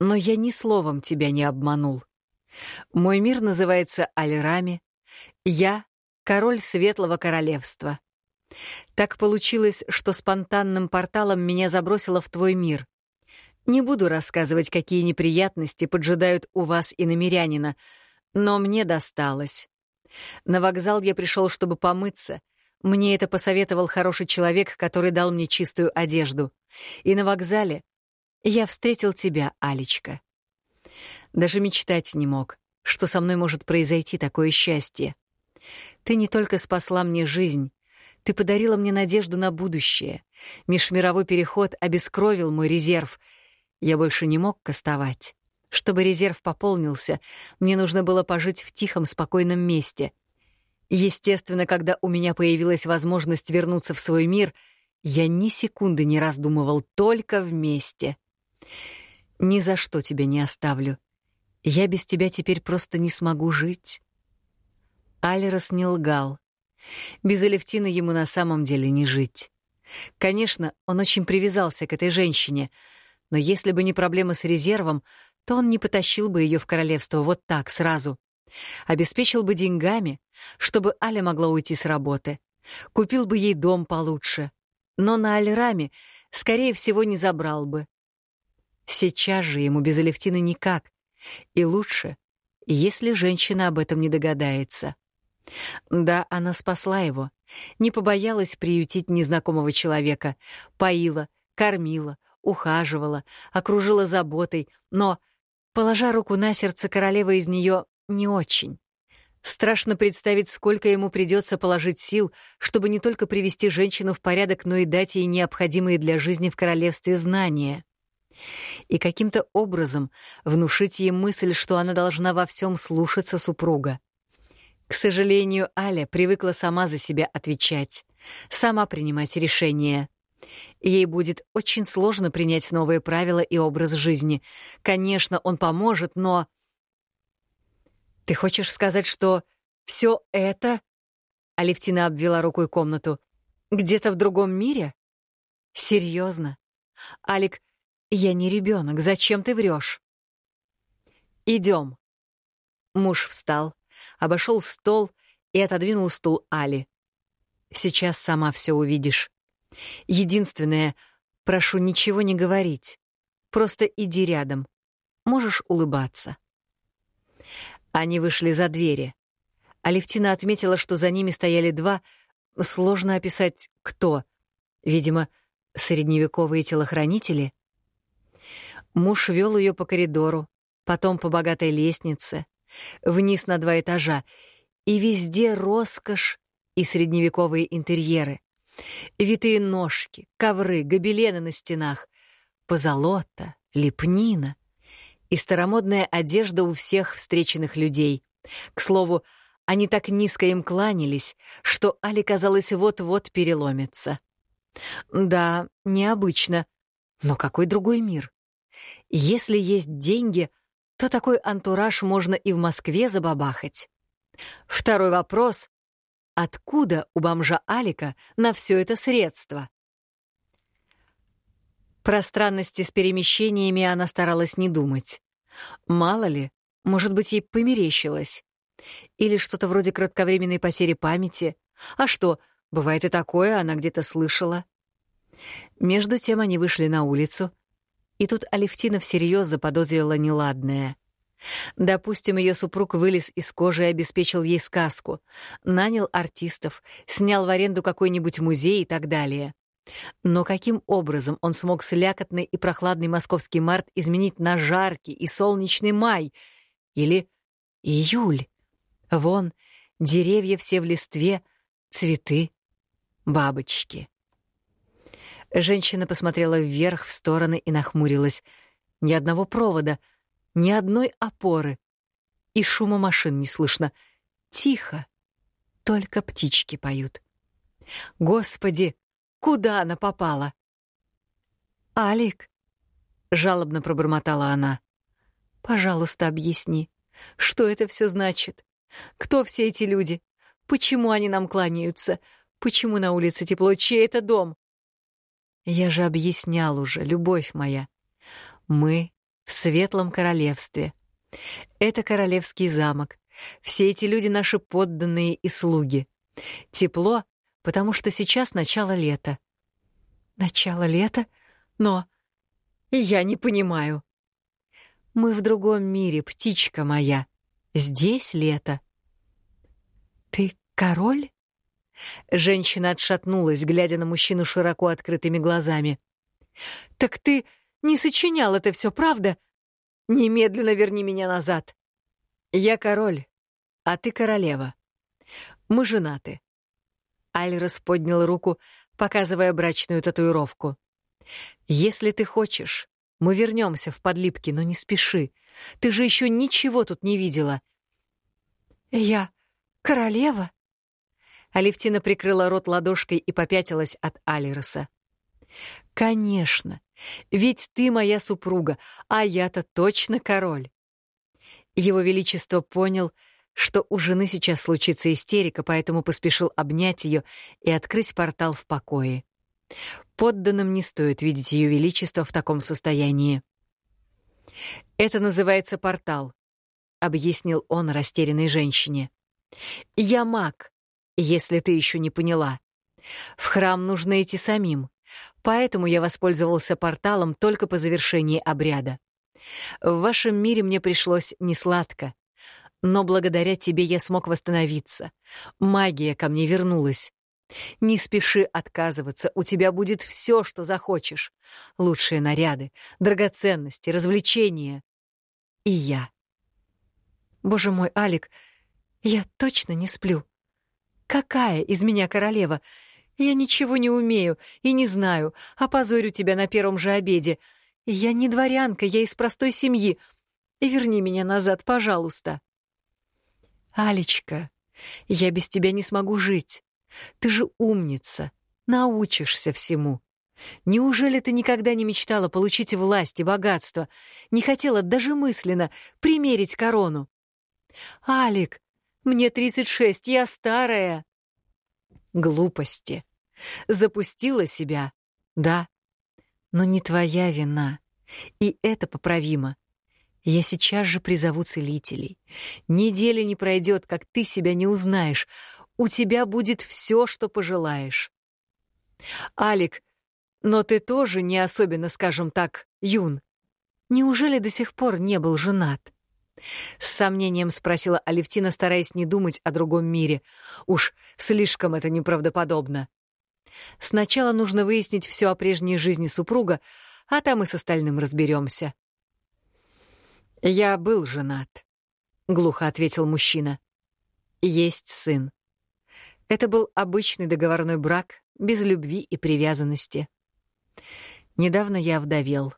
«Но я ни словом тебя не обманул. Мой мир называется Альрами. Я король Светлого Королевства. Так получилось, что спонтанным порталом меня забросило в твой мир. Не буду рассказывать, какие неприятности поджидают у вас и намерянина, но мне досталось. На вокзал я пришел, чтобы помыться. Мне это посоветовал хороший человек, который дал мне чистую одежду. И на вокзале я встретил тебя, Алечка. Даже мечтать не мог, что со мной может произойти такое счастье. Ты не только спасла мне жизнь, ты подарила мне надежду на будущее. Межмировой переход обескровил мой резерв. Я больше не мог кастовать. Чтобы резерв пополнился, мне нужно было пожить в тихом, спокойном месте. Естественно, когда у меня появилась возможность вернуться в свой мир, я ни секунды не раздумывал, только вместе. Ни за что тебя не оставлю. Я без тебя теперь просто не смогу жить. Алерос не лгал. Без Алевтины ему на самом деле не жить. Конечно, он очень привязался к этой женщине, но если бы не проблемы с резервом, то он не потащил бы ее в королевство вот так, сразу. Обеспечил бы деньгами, чтобы Аля могла уйти с работы. Купил бы ей дом получше. Но на Альраме, скорее всего, не забрал бы. Сейчас же ему без Алевтины никак. И лучше, если женщина об этом не догадается. Да, она спасла его, не побоялась приютить незнакомого человека, поила, кормила, ухаживала, окружила заботой, но, положа руку на сердце, королева из нее не очень. Страшно представить, сколько ему придется положить сил, чтобы не только привести женщину в порядок, но и дать ей необходимые для жизни в королевстве знания. И каким-то образом внушить ей мысль, что она должна во всем слушаться супруга. К сожалению, Аля привыкла сама за себя отвечать, сама принимать решения. Ей будет очень сложно принять новые правила и образ жизни. Конечно, он поможет, но... Ты хочешь сказать, что все это... Алевтина обвела рукой комнату. Где-то в другом мире? Серьезно? Алик, я не ребенок, зачем ты врешь? Идем. Муж встал, обошел стол и отодвинул стул Али. «Сейчас сама все увидишь. Единственное, прошу ничего не говорить. Просто иди рядом. Можешь улыбаться». Они вышли за двери. Алевтина отметила, что за ними стояли два, сложно описать, кто. Видимо, средневековые телохранители. Муж вел ее по коридору, потом по богатой лестнице, вниз на два этажа, и везде роскошь и средневековые интерьеры. Витые ножки, ковры, гобелены на стенах, позолота, лепнина и старомодная одежда у всех встреченных людей. К слову, они так низко им кланялись, что Али казалось вот-вот переломится. Да, необычно, но какой другой мир? Если есть деньги — то такой антураж можно и в Москве забабахать. Второй вопрос — откуда у бомжа Алика на все это средства? Про странности с перемещениями она старалась не думать. Мало ли, может быть, ей померещилось. Или что-то вроде кратковременной потери памяти. А что, бывает и такое, она где-то слышала. Между тем они вышли на улицу — и тут Алевтина всерьез заподозрила неладное. Допустим, ее супруг вылез из кожи и обеспечил ей сказку, нанял артистов, снял в аренду какой-нибудь музей и так далее. Но каким образом он смог слякотный и прохладный московский март изменить на жаркий и солнечный май? Или июль? Вон, деревья все в листве, цветы, бабочки. Женщина посмотрела вверх, в стороны и нахмурилась. Ни одного провода, ни одной опоры. И шума машин не слышно. Тихо. Только птички поют. Господи, куда она попала? «Алик», — жалобно пробормотала она, — «пожалуйста, объясни, что это все значит? Кто все эти люди? Почему они нам кланяются? Почему на улице тепло? Чей это дом?» Я же объяснял уже, любовь моя. Мы в светлом королевстве. Это королевский замок. Все эти люди наши подданные и слуги. Тепло, потому что сейчас начало лета. Начало лета? Но я не понимаю. Мы в другом мире, птичка моя. Здесь лето. Ты король? Женщина отшатнулась, глядя на мужчину широко открытыми глазами. «Так ты не сочинял это все, правда? Немедленно верни меня назад. Я король, а ты королева. Мы женаты». Альрос поднял руку, показывая брачную татуировку. «Если ты хочешь, мы вернемся в подлипки, но не спеши. Ты же еще ничего тут не видела». «Я королева?» Алевтина прикрыла рот ладошкой и попятилась от Алироса. «Конечно, ведь ты моя супруга, а я-то точно король». Его Величество понял, что у жены сейчас случится истерика, поэтому поспешил обнять ее и открыть портал в покое. Подданным не стоит видеть Ее Величество в таком состоянии. «Это называется портал», — объяснил он растерянной женщине. «Я маг, если ты еще не поняла. В храм нужно идти самим, поэтому я воспользовался порталом только по завершении обряда. В вашем мире мне пришлось несладко, но благодаря тебе я смог восстановиться. Магия ко мне вернулась. Не спеши отказываться, у тебя будет все, что захочешь. Лучшие наряды, драгоценности, развлечения. И я. Боже мой, Алик, я точно не сплю. Какая из меня королева? Я ничего не умею и не знаю, опозорю тебя на первом же обеде. Я не дворянка, я из простой семьи. Верни меня назад, пожалуйста. Алечка, я без тебя не смогу жить. Ты же умница, научишься всему. Неужели ты никогда не мечтала получить власть и богатство, не хотела даже мысленно примерить корону? Алик, мне 36, я старая. Глупости. Запустила себя, да, но не твоя вина, и это поправимо. Я сейчас же призову целителей. Неделя не пройдет, как ты себя не узнаешь. У тебя будет все, что пожелаешь. Алик, но ты тоже не особенно, скажем так, юн. Неужели до сих пор не был женат? С сомнением спросила Алевтина, стараясь не думать о другом мире. Уж слишком это неправдоподобно. Сначала нужно выяснить все о прежней жизни супруга, а там и с остальным разберемся. «Я был женат», — глухо ответил мужчина. «Есть сын. Это был обычный договорной брак, без любви и привязанности. Недавно я вдовел.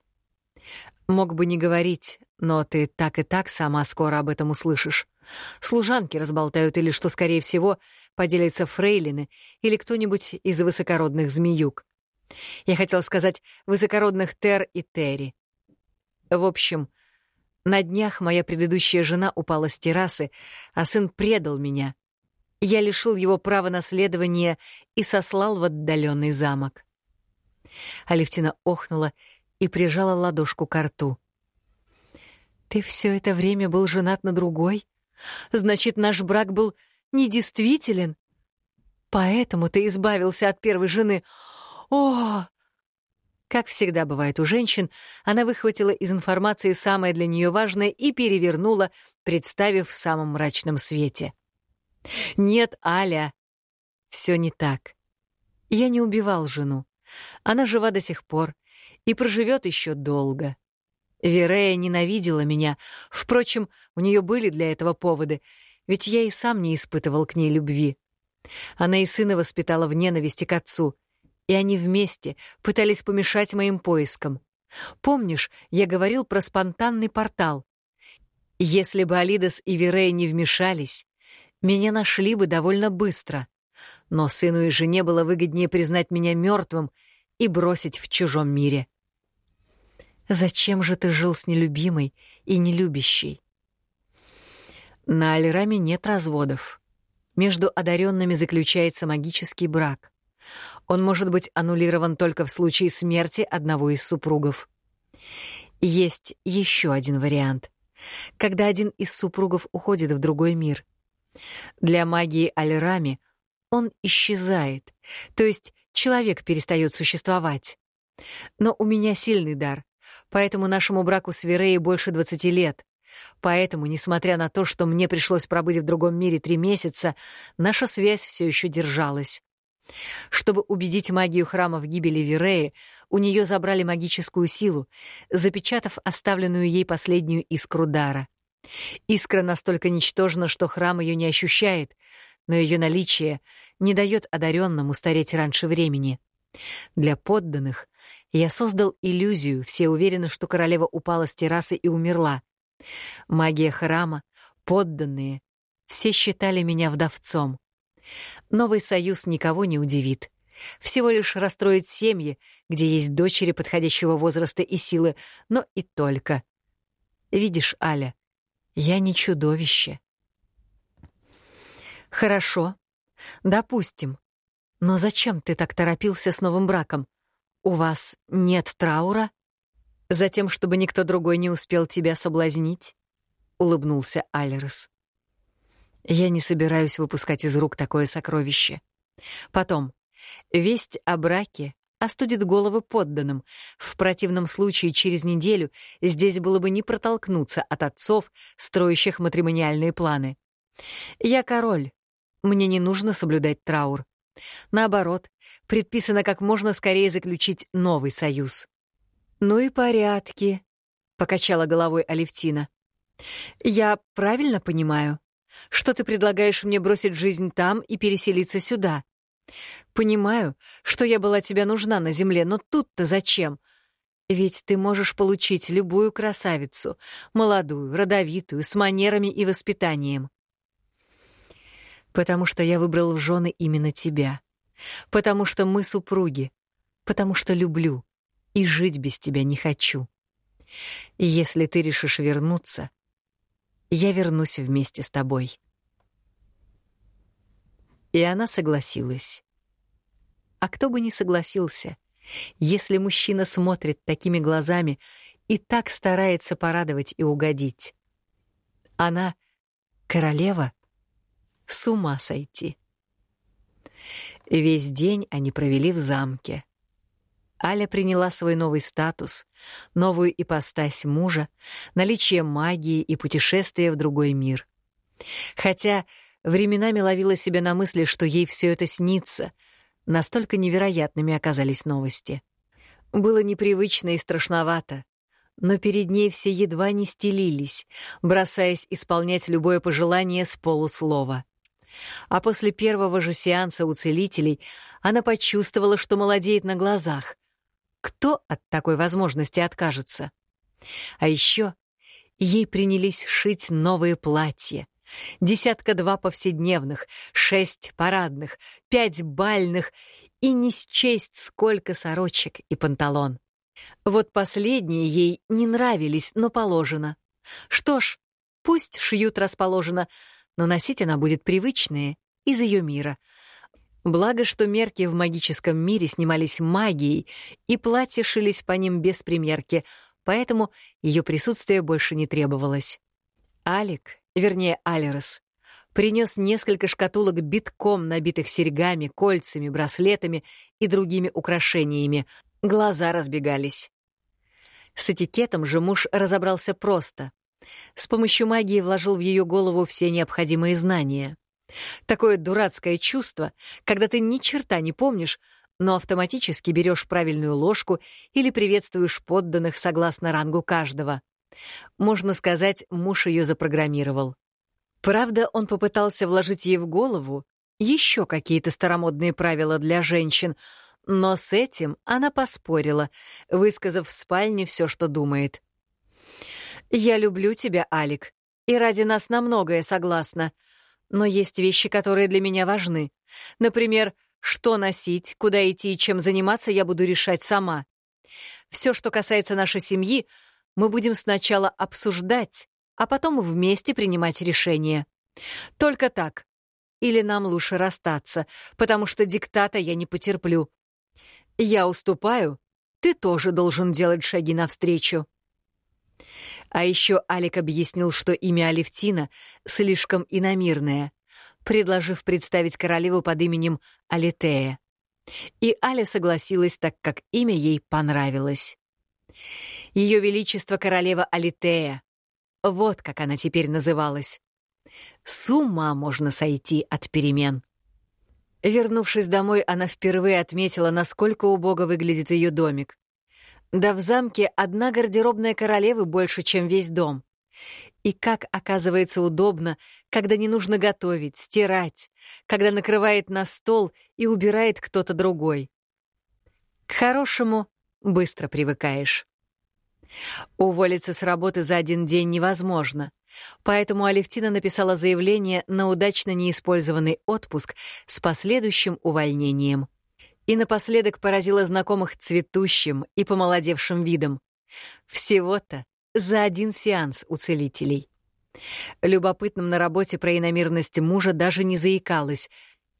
Мог бы не говорить, но ты так и так сама скоро об этом услышишь. Служанки разболтают или, что скорее всего, поделятся фрейлины или кто-нибудь из высокородных змеюк. Я хотел сказать высокородных Тер и Терри. В общем, — на днях моя предыдущая жена упала с террасы, а сын предал меня. Я лишил его права наследования и сослал в отдаленный замок. Алевтина охнула и прижала ладошку к рту. «Ты все это время был женат на другой? Значит, наш брак был недействителен? Поэтому ты избавился от первой жены. О, как всегда бывает у женщин, она выхватила из информации самое для нее важное и перевернула, представив в самом мрачном свете. «Нет, Аля, все не так. Я не убивал жену. Она жива до сих пор и проживет еще долго. Верея ненавидела меня. Впрочем, у нее были для этого поводы, ведь я и сам не испытывал к ней любви. Она и сына воспитала в ненависти к отцу — и они вместе пытались помешать моим поискам. Помнишь, я говорил про спонтанный портал? Если бы Алидас и Вирей не вмешались, меня нашли бы довольно быстро. Но сыну и жене было выгоднее признать меня мертвым и бросить в чужом мире. Зачем же ты жил с нелюбимой и нелюбящей? На Алираме нет разводов. Между одаренными заключается магический брак. Он может быть аннулирован только в случае смерти одного из супругов. Есть еще один вариант. Когда один из супругов уходит в другой мир. Для магии Альрами он исчезает, то есть человек перестает существовать. Но у меня сильный дар, поэтому нашему браку с Вереей больше 20 лет. Поэтому, несмотря на то, что мне пришлось пробыть в другом мире три месяца, наша связь все еще держалась. Чтобы убедить магию храма в гибели Виреи, у нее забрали магическую силу, запечатав оставленную ей последнюю искру дара. Искра настолько ничтожна, что храм ее не ощущает, но ее наличие не дает одаренному стареть раньше времени. Для подданных я создал иллюзию, все уверены, что королева упала с террасы и умерла. Магия храма, подданные, все считали меня вдовцом. Новый союз никого не удивит. Всего лишь расстроит семьи, где есть дочери подходящего возраста и силы, но и только. Видишь, Аля, я не чудовище. Хорошо, допустим. Но зачем ты так торопился с новым браком? У вас нет траура? Затем, чтобы никто другой не успел тебя соблазнить? Улыбнулся Альрес. Я не собираюсь выпускать из рук такое сокровище. Потом, весть о браке остудит головы подданным. В противном случае через неделю здесь было бы не протолкнуться от отцов, строящих матримониальные планы. Я король. Мне не нужно соблюдать траур. Наоборот, предписано как можно скорее заключить новый союз. «Ну и порядки», — покачала головой Алевтина. «Я правильно понимаю, что ты предлагаешь мне бросить жизнь там и переселиться сюда? Понимаю, что я была тебе нужна на земле, но тут-то зачем? Ведь ты можешь получить любую красавицу, молодую, родовитую, с манерами и воспитанием. Потому что я выбрал в жены именно тебя. Потому что мы супруги. Потому что люблю. И жить без тебя не хочу. И если ты решишь вернуться, я вернусь вместе с тобой. И она согласилась. А кто бы не согласился, если мужчина смотрит такими глазами и так старается порадовать и угодить. Она — королева, с ума сойти. Весь день они провели в замке. Аля приняла свой новый статус, новую ипостась мужа, наличие магии и путешествие в другой мир. Хотя временами ловила себя на мысли, что ей все это снится, настолько невероятными оказались новости. Было непривычно и страшновато, но перед ней все едва не стелились, бросаясь исполнять любое пожелание с полуслова. А после первого же сеанса у целителей она почувствовала, что молодеет на глазах, кто от такой возможности откажется? А еще ей принялись шить новые платья. Десятка-два повседневных, шесть парадных, пять бальных и не счесть, сколько сорочек и панталон. Вот последние ей не нравились, но положено. Что ж, пусть шьют расположено, но носить она будет привычные, из ее мира — Благо, что мерки в магическом мире снимались магией, и платья шились по ним без примерки, поэтому ее присутствие больше не требовалось. Алик, вернее Алерос, принес несколько шкатулок битком, набитых серьгами, кольцами, браслетами и другими украшениями. Глаза разбегались. С этикетом же муж разобрался просто. С помощью магии вложил в ее голову все необходимые знания. Такое дурацкое чувство, когда ты ни черта не помнишь, но автоматически берешь правильную ложку или приветствуешь подданных согласно рангу каждого. Можно сказать, муж ее запрограммировал. Правда, он попытался вложить ей в голову еще какие-то старомодные правила для женщин, но с этим она поспорила, высказав в спальне все, что думает. «Я люблю тебя, Алик, и ради нас на многое согласна», но есть вещи, которые для меня важны. Например, что носить, куда идти и чем заниматься, я буду решать сама. Все, что касается нашей семьи, мы будем сначала обсуждать, а потом вместе принимать решение. Только так. Или нам лучше расстаться, потому что диктата я не потерплю. Я уступаю, ты тоже должен делать шаги навстречу. А еще Алик объяснил, что имя Алевтина слишком иномирное, предложив представить королеву под именем Алитея. И Аля согласилась, так как имя ей понравилось. Ее Величество королева Алитея. Вот как она теперь называлась. С ума можно сойти от перемен. Вернувшись домой, она впервые отметила, насколько убого выглядит ее домик. Да в замке одна гардеробная королевы больше, чем весь дом. И как оказывается удобно, когда не нужно готовить, стирать, когда накрывает на стол и убирает кто-то другой. К хорошему быстро привыкаешь. Уволиться с работы за один день невозможно, поэтому Алевтина написала заявление на удачно неиспользованный отпуск с последующим увольнением и напоследок поразила знакомых цветущим и помолодевшим видом. Всего-то за один сеанс у целителей. Любопытным на работе про иномирность мужа даже не заикалась.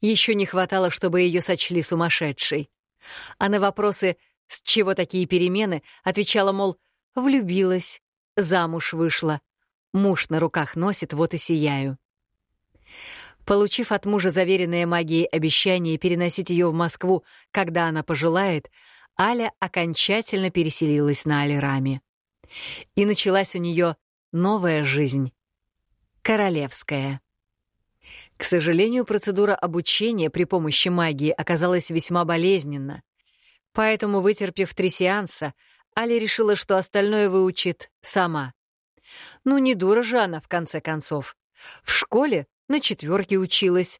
Еще не хватало, чтобы ее сочли сумасшедшей. А на вопросы «с чего такие перемены?» отвечала, мол, «влюбилась, замуж вышла, муж на руках носит, вот и сияю». Получив от мужа заверенное магией обещание переносить ее в Москву, когда она пожелает, Аля окончательно переселилась на Алираме. И началась у нее новая жизнь. Королевская. К сожалению, процедура обучения при помощи магии оказалась весьма болезненна. Поэтому, вытерпев три сеанса, Али решила, что остальное выучит сама. Ну, не дура же она, в конце концов. В школе на четверке училась.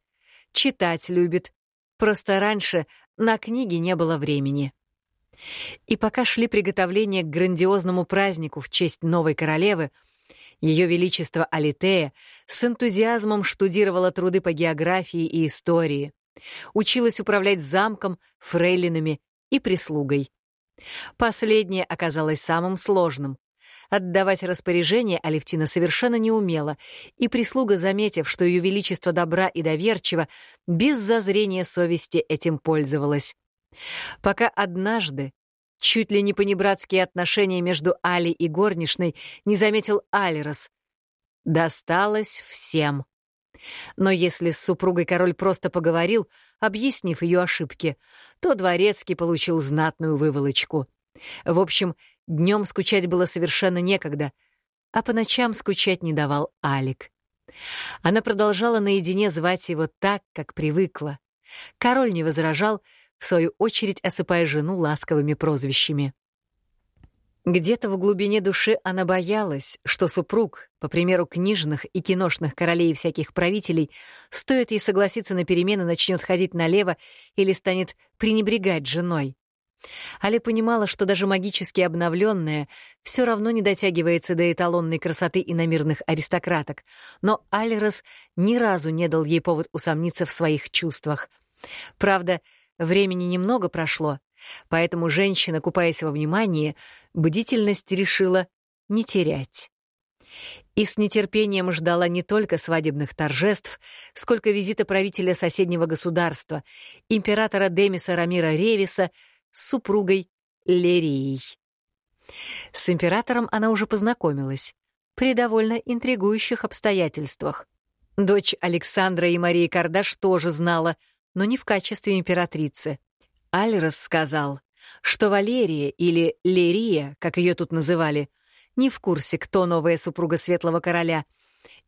Читать любит. Просто раньше на книги не было времени. И пока шли приготовления к грандиозному празднику в честь новой королевы, ее Величество Алитея с энтузиазмом штудировала труды по географии и истории, училась управлять замком, фрейлинами и прислугой. Последнее оказалось самым сложным. Отдавать распоряжение Алевтина совершенно не умела, и прислуга, заметив, что ее величество добра и доверчиво, без зазрения совести этим пользовалась. Пока однажды чуть ли не понебратские отношения между Али и горничной не заметил Алирос. Досталось всем. Но если с супругой король просто поговорил, объяснив ее ошибки, то дворецкий получил знатную выволочку. В общем, днем скучать было совершенно некогда, а по ночам скучать не давал Алик. Она продолжала наедине звать его так, как привыкла. Король не возражал, в свою очередь осыпая жену ласковыми прозвищами. Где-то в глубине души она боялась, что супруг, по примеру книжных и киношных королей и всяких правителей, стоит ей согласиться на перемены, начнет ходить налево или станет пренебрегать женой. Али понимала, что даже магически обновленная все равно не дотягивается до эталонной красоты иномирных аристократок, но Альрос ни разу не дал ей повод усомниться в своих чувствах. Правда, Времени немного прошло, поэтому женщина, купаясь во внимании, бдительность решила не терять. И с нетерпением ждала не только свадебных торжеств, сколько визита правителя соседнего государства, императора Демиса Рамира Ревиса с супругой Лерией. С императором она уже познакомилась при довольно интригующих обстоятельствах. Дочь Александра и Марии Кардаш тоже знала — но не в качестве императрицы. Альрос сказал, что Валерия или Лерия, как ее тут называли, не в курсе, кто новая супруга Светлого Короля,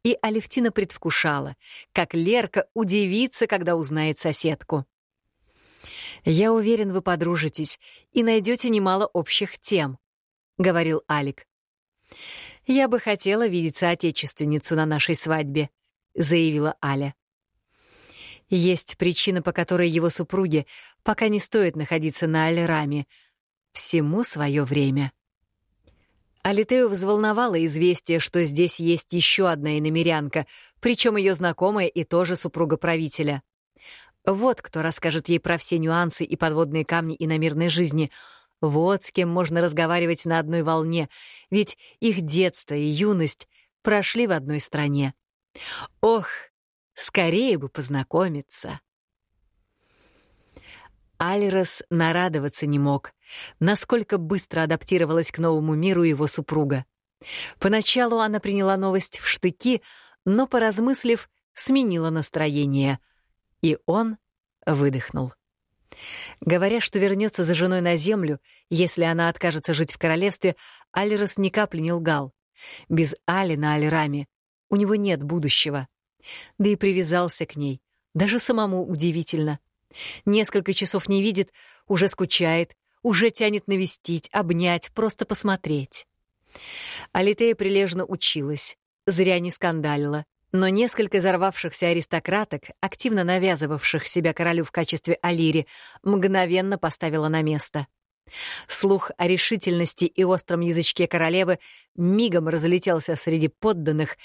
и Алевтина предвкушала, как Лерка удивится, когда узнает соседку. «Я уверен, вы подружитесь и найдете немало общих тем», — говорил Алик. «Я бы хотела видеть соотечественницу на нашей свадьбе», — заявила Аля. Есть причина, по которой его супруге пока не стоит находиться на Алираме. Всему свое время. Алитею взволновало известие, что здесь есть еще одна иномерянка, причем ее знакомая и тоже супруга правителя. Вот кто расскажет ей про все нюансы и подводные камни иномирной жизни. Вот с кем можно разговаривать на одной волне, ведь их детство и юность прошли в одной стране. Ох, Скорее бы познакомиться. Альрос нарадоваться не мог, насколько быстро адаптировалась к новому миру его супруга. Поначалу она приняла новость в штыки, но, поразмыслив, сменила настроение. И он выдохнул. Говоря, что вернется за женой на землю, если она откажется жить в королевстве, Альрос ни капли не лгал. Без Али на Альраме у него нет будущего да и привязался к ней. Даже самому удивительно. Несколько часов не видит, уже скучает, уже тянет навестить, обнять, просто посмотреть. Алитея прилежно училась, зря не скандалила. Но несколько взорвавшихся аристократок, активно навязывавших себя королю в качестве Алири, мгновенно поставила на место. Слух о решительности и остром язычке королевы мигом разлетелся среди подданных,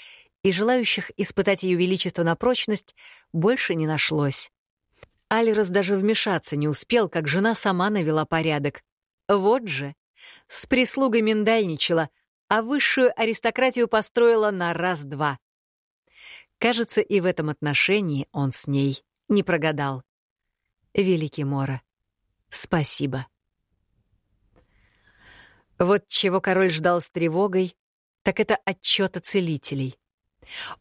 и желающих испытать ее величество на прочность больше не нашлось. Алирос даже вмешаться не успел, как жена сама навела порядок. Вот же, с прислугой миндальничала, а высшую аристократию построила на раз-два. Кажется, и в этом отношении он с ней не прогадал. Великий Мора, спасибо. Вот чего король ждал с тревогой, так это отчета целителей.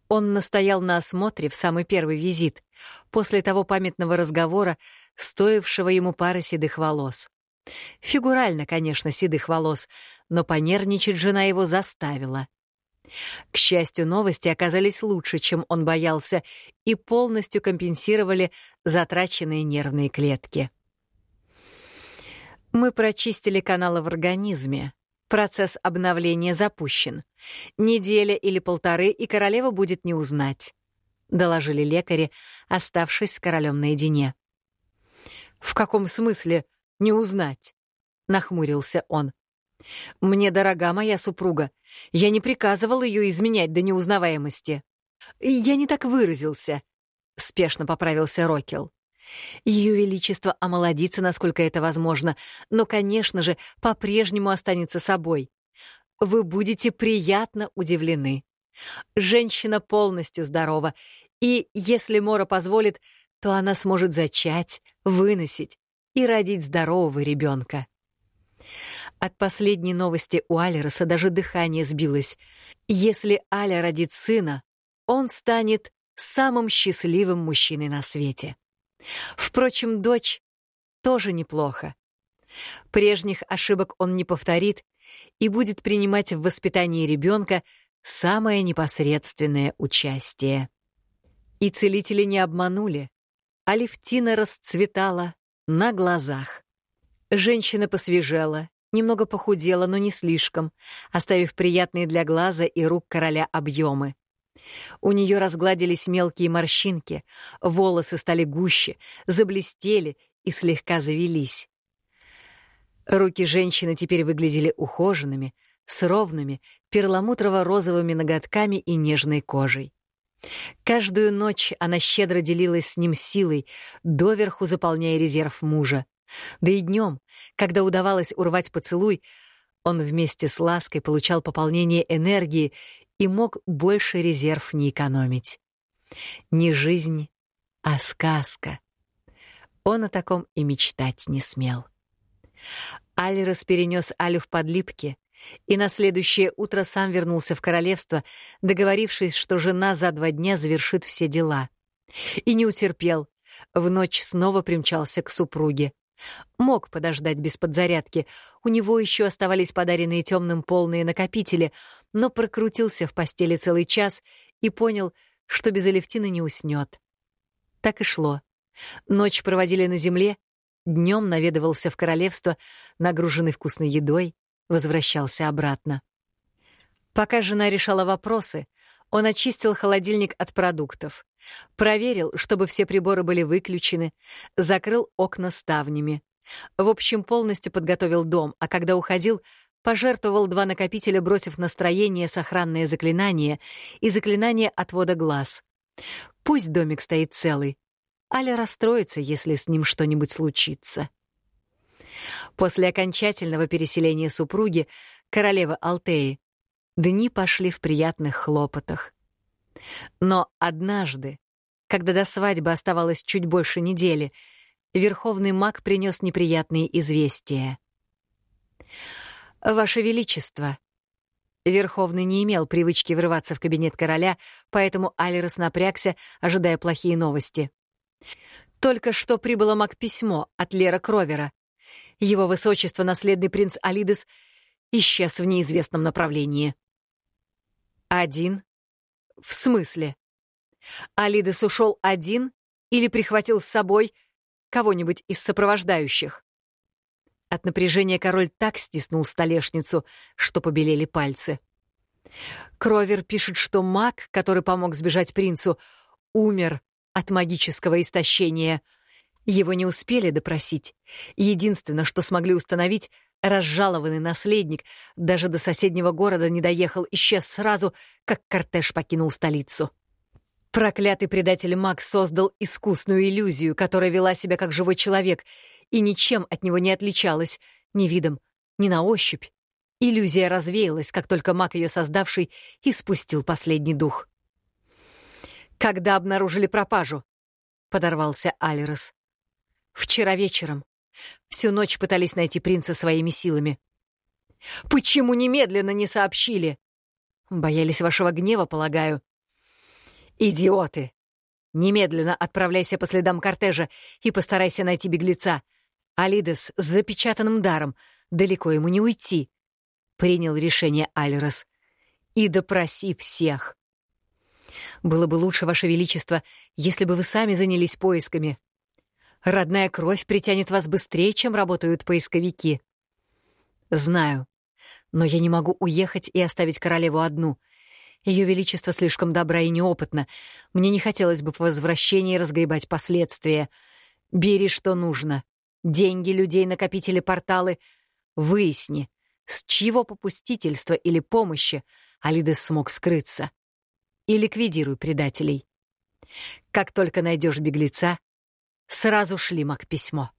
Он настоял на осмотре в самый первый визит, после того памятного разговора, стоившего ему пары седых волос. Фигурально, конечно, седых волос, но понервничать жена его заставила. К счастью, новости оказались лучше, чем он боялся, и полностью компенсировали затраченные нервные клетки. Мы прочистили каналы в организме. Процесс обновления запущен. Неделя или полторы, и королева будет не узнать, — доложили лекари, оставшись с королем наедине. «В каком смысле не узнать?» — нахмурился он. «Мне дорога моя супруга. Я не приказывал ее изменять до неузнаваемости». «Я не так выразился», — спешно поправился Рокел. Ее Величество омолодится, насколько это возможно, но, конечно же, по-прежнему останется собой. Вы будете приятно удивлены. Женщина полностью здорова, и, если Мора позволит, то она сможет зачать, выносить и родить здорового ребенка. От последней новости у Алироса даже дыхание сбилось. Если Аля родит сына, он станет самым счастливым мужчиной на свете. Впрочем, дочь тоже неплохо. Прежних ошибок он не повторит и будет принимать в воспитании ребенка самое непосредственное участие. И целители не обманули. Алевтина расцветала на глазах. Женщина посвежела, немного похудела, но не слишком, оставив приятные для глаза и рук короля объемы. У нее разгладились мелкие морщинки, волосы стали гуще, заблестели и слегка завелись. Руки женщины теперь выглядели ухоженными, с ровными, перламутрово-розовыми ноготками и нежной кожей. Каждую ночь она щедро делилась с ним силой, доверху заполняя резерв мужа. Да и днем, когда удавалось урвать поцелуй, он вместе с лаской получал пополнение энергии и мог больше резерв не экономить. Не жизнь, а сказка. Он о таком и мечтать не смел. Алирос перенес Алю в подлипки, и на следующее утро сам вернулся в королевство, договорившись, что жена за два дня завершит все дела. И не утерпел. В ночь снова примчался к супруге. Мог подождать без подзарядки. У него еще оставались подаренные темным полные накопители, но прокрутился в постели целый час и понял, что без Алевтины не уснет. Так и шло. Ночь проводили на земле, днем наведывался в королевство, нагруженный вкусной едой, возвращался обратно. Пока жена решала вопросы, он очистил холодильник от продуктов. Проверил, чтобы все приборы были выключены, закрыл окна ставнями. В общем, полностью подготовил дом, а когда уходил, пожертвовал два накопителя, бросив настроение сохранное заклинание и заклинание отвода глаз. Пусть домик стоит целый. Аля расстроится, если с ним что-нибудь случится. После окончательного переселения супруги, королевы Алтеи, дни пошли в приятных хлопотах. Но однажды, когда до свадьбы оставалось чуть больше недели, верховный маг принес неприятные известия. «Ваше Величество!» Верховный не имел привычки врываться в кабинет короля, поэтому Алирос напрягся, ожидая плохие новости. Только что прибыло маг-письмо от Лера Кровера. Его высочество, наследный принц Алидес, исчез в неизвестном направлении. Один в смысле? Алидес ушел один или прихватил с собой кого-нибудь из сопровождающих? От напряжения король так стиснул столешницу, что побелели пальцы. Кровер пишет, что маг, который помог сбежать принцу, умер от магического истощения. Его не успели допросить. Единственное, что смогли установить, Разжалованный наследник даже до соседнего города не доехал, исчез сразу, как кортеж покинул столицу. Проклятый предатель Макс создал искусную иллюзию, которая вела себя как живой человек и ничем от него не отличалась, ни видом, ни на ощупь. Иллюзия развеялась, как только маг ее создавший испустил последний дух. «Когда обнаружили пропажу?» — подорвался Алирос. «Вчера вечером. Всю ночь пытались найти принца своими силами. «Почему немедленно не сообщили?» «Боялись вашего гнева, полагаю». «Идиоты! Немедленно отправляйся по следам кортежа и постарайся найти беглеца. Алидес с запечатанным даром, далеко ему не уйти», — принял решение Альрос. и допроси всех. Было бы лучше, Ваше Величество, если бы вы сами занялись поисками. Родная кровь притянет вас быстрее, чем работают поисковики. Знаю, но я не могу уехать и оставить королеву одну. Ее Величество слишком добра и неопытна. Мне не хотелось бы по возвращении разгребать последствия. Бери, что нужно. Деньги людей, накопители порталы. Выясни, с чьего попустительства или помощи Алидес смог скрыться. И ликвидируй предателей. Как только найдешь беглеца, сразу шли Мак письмо.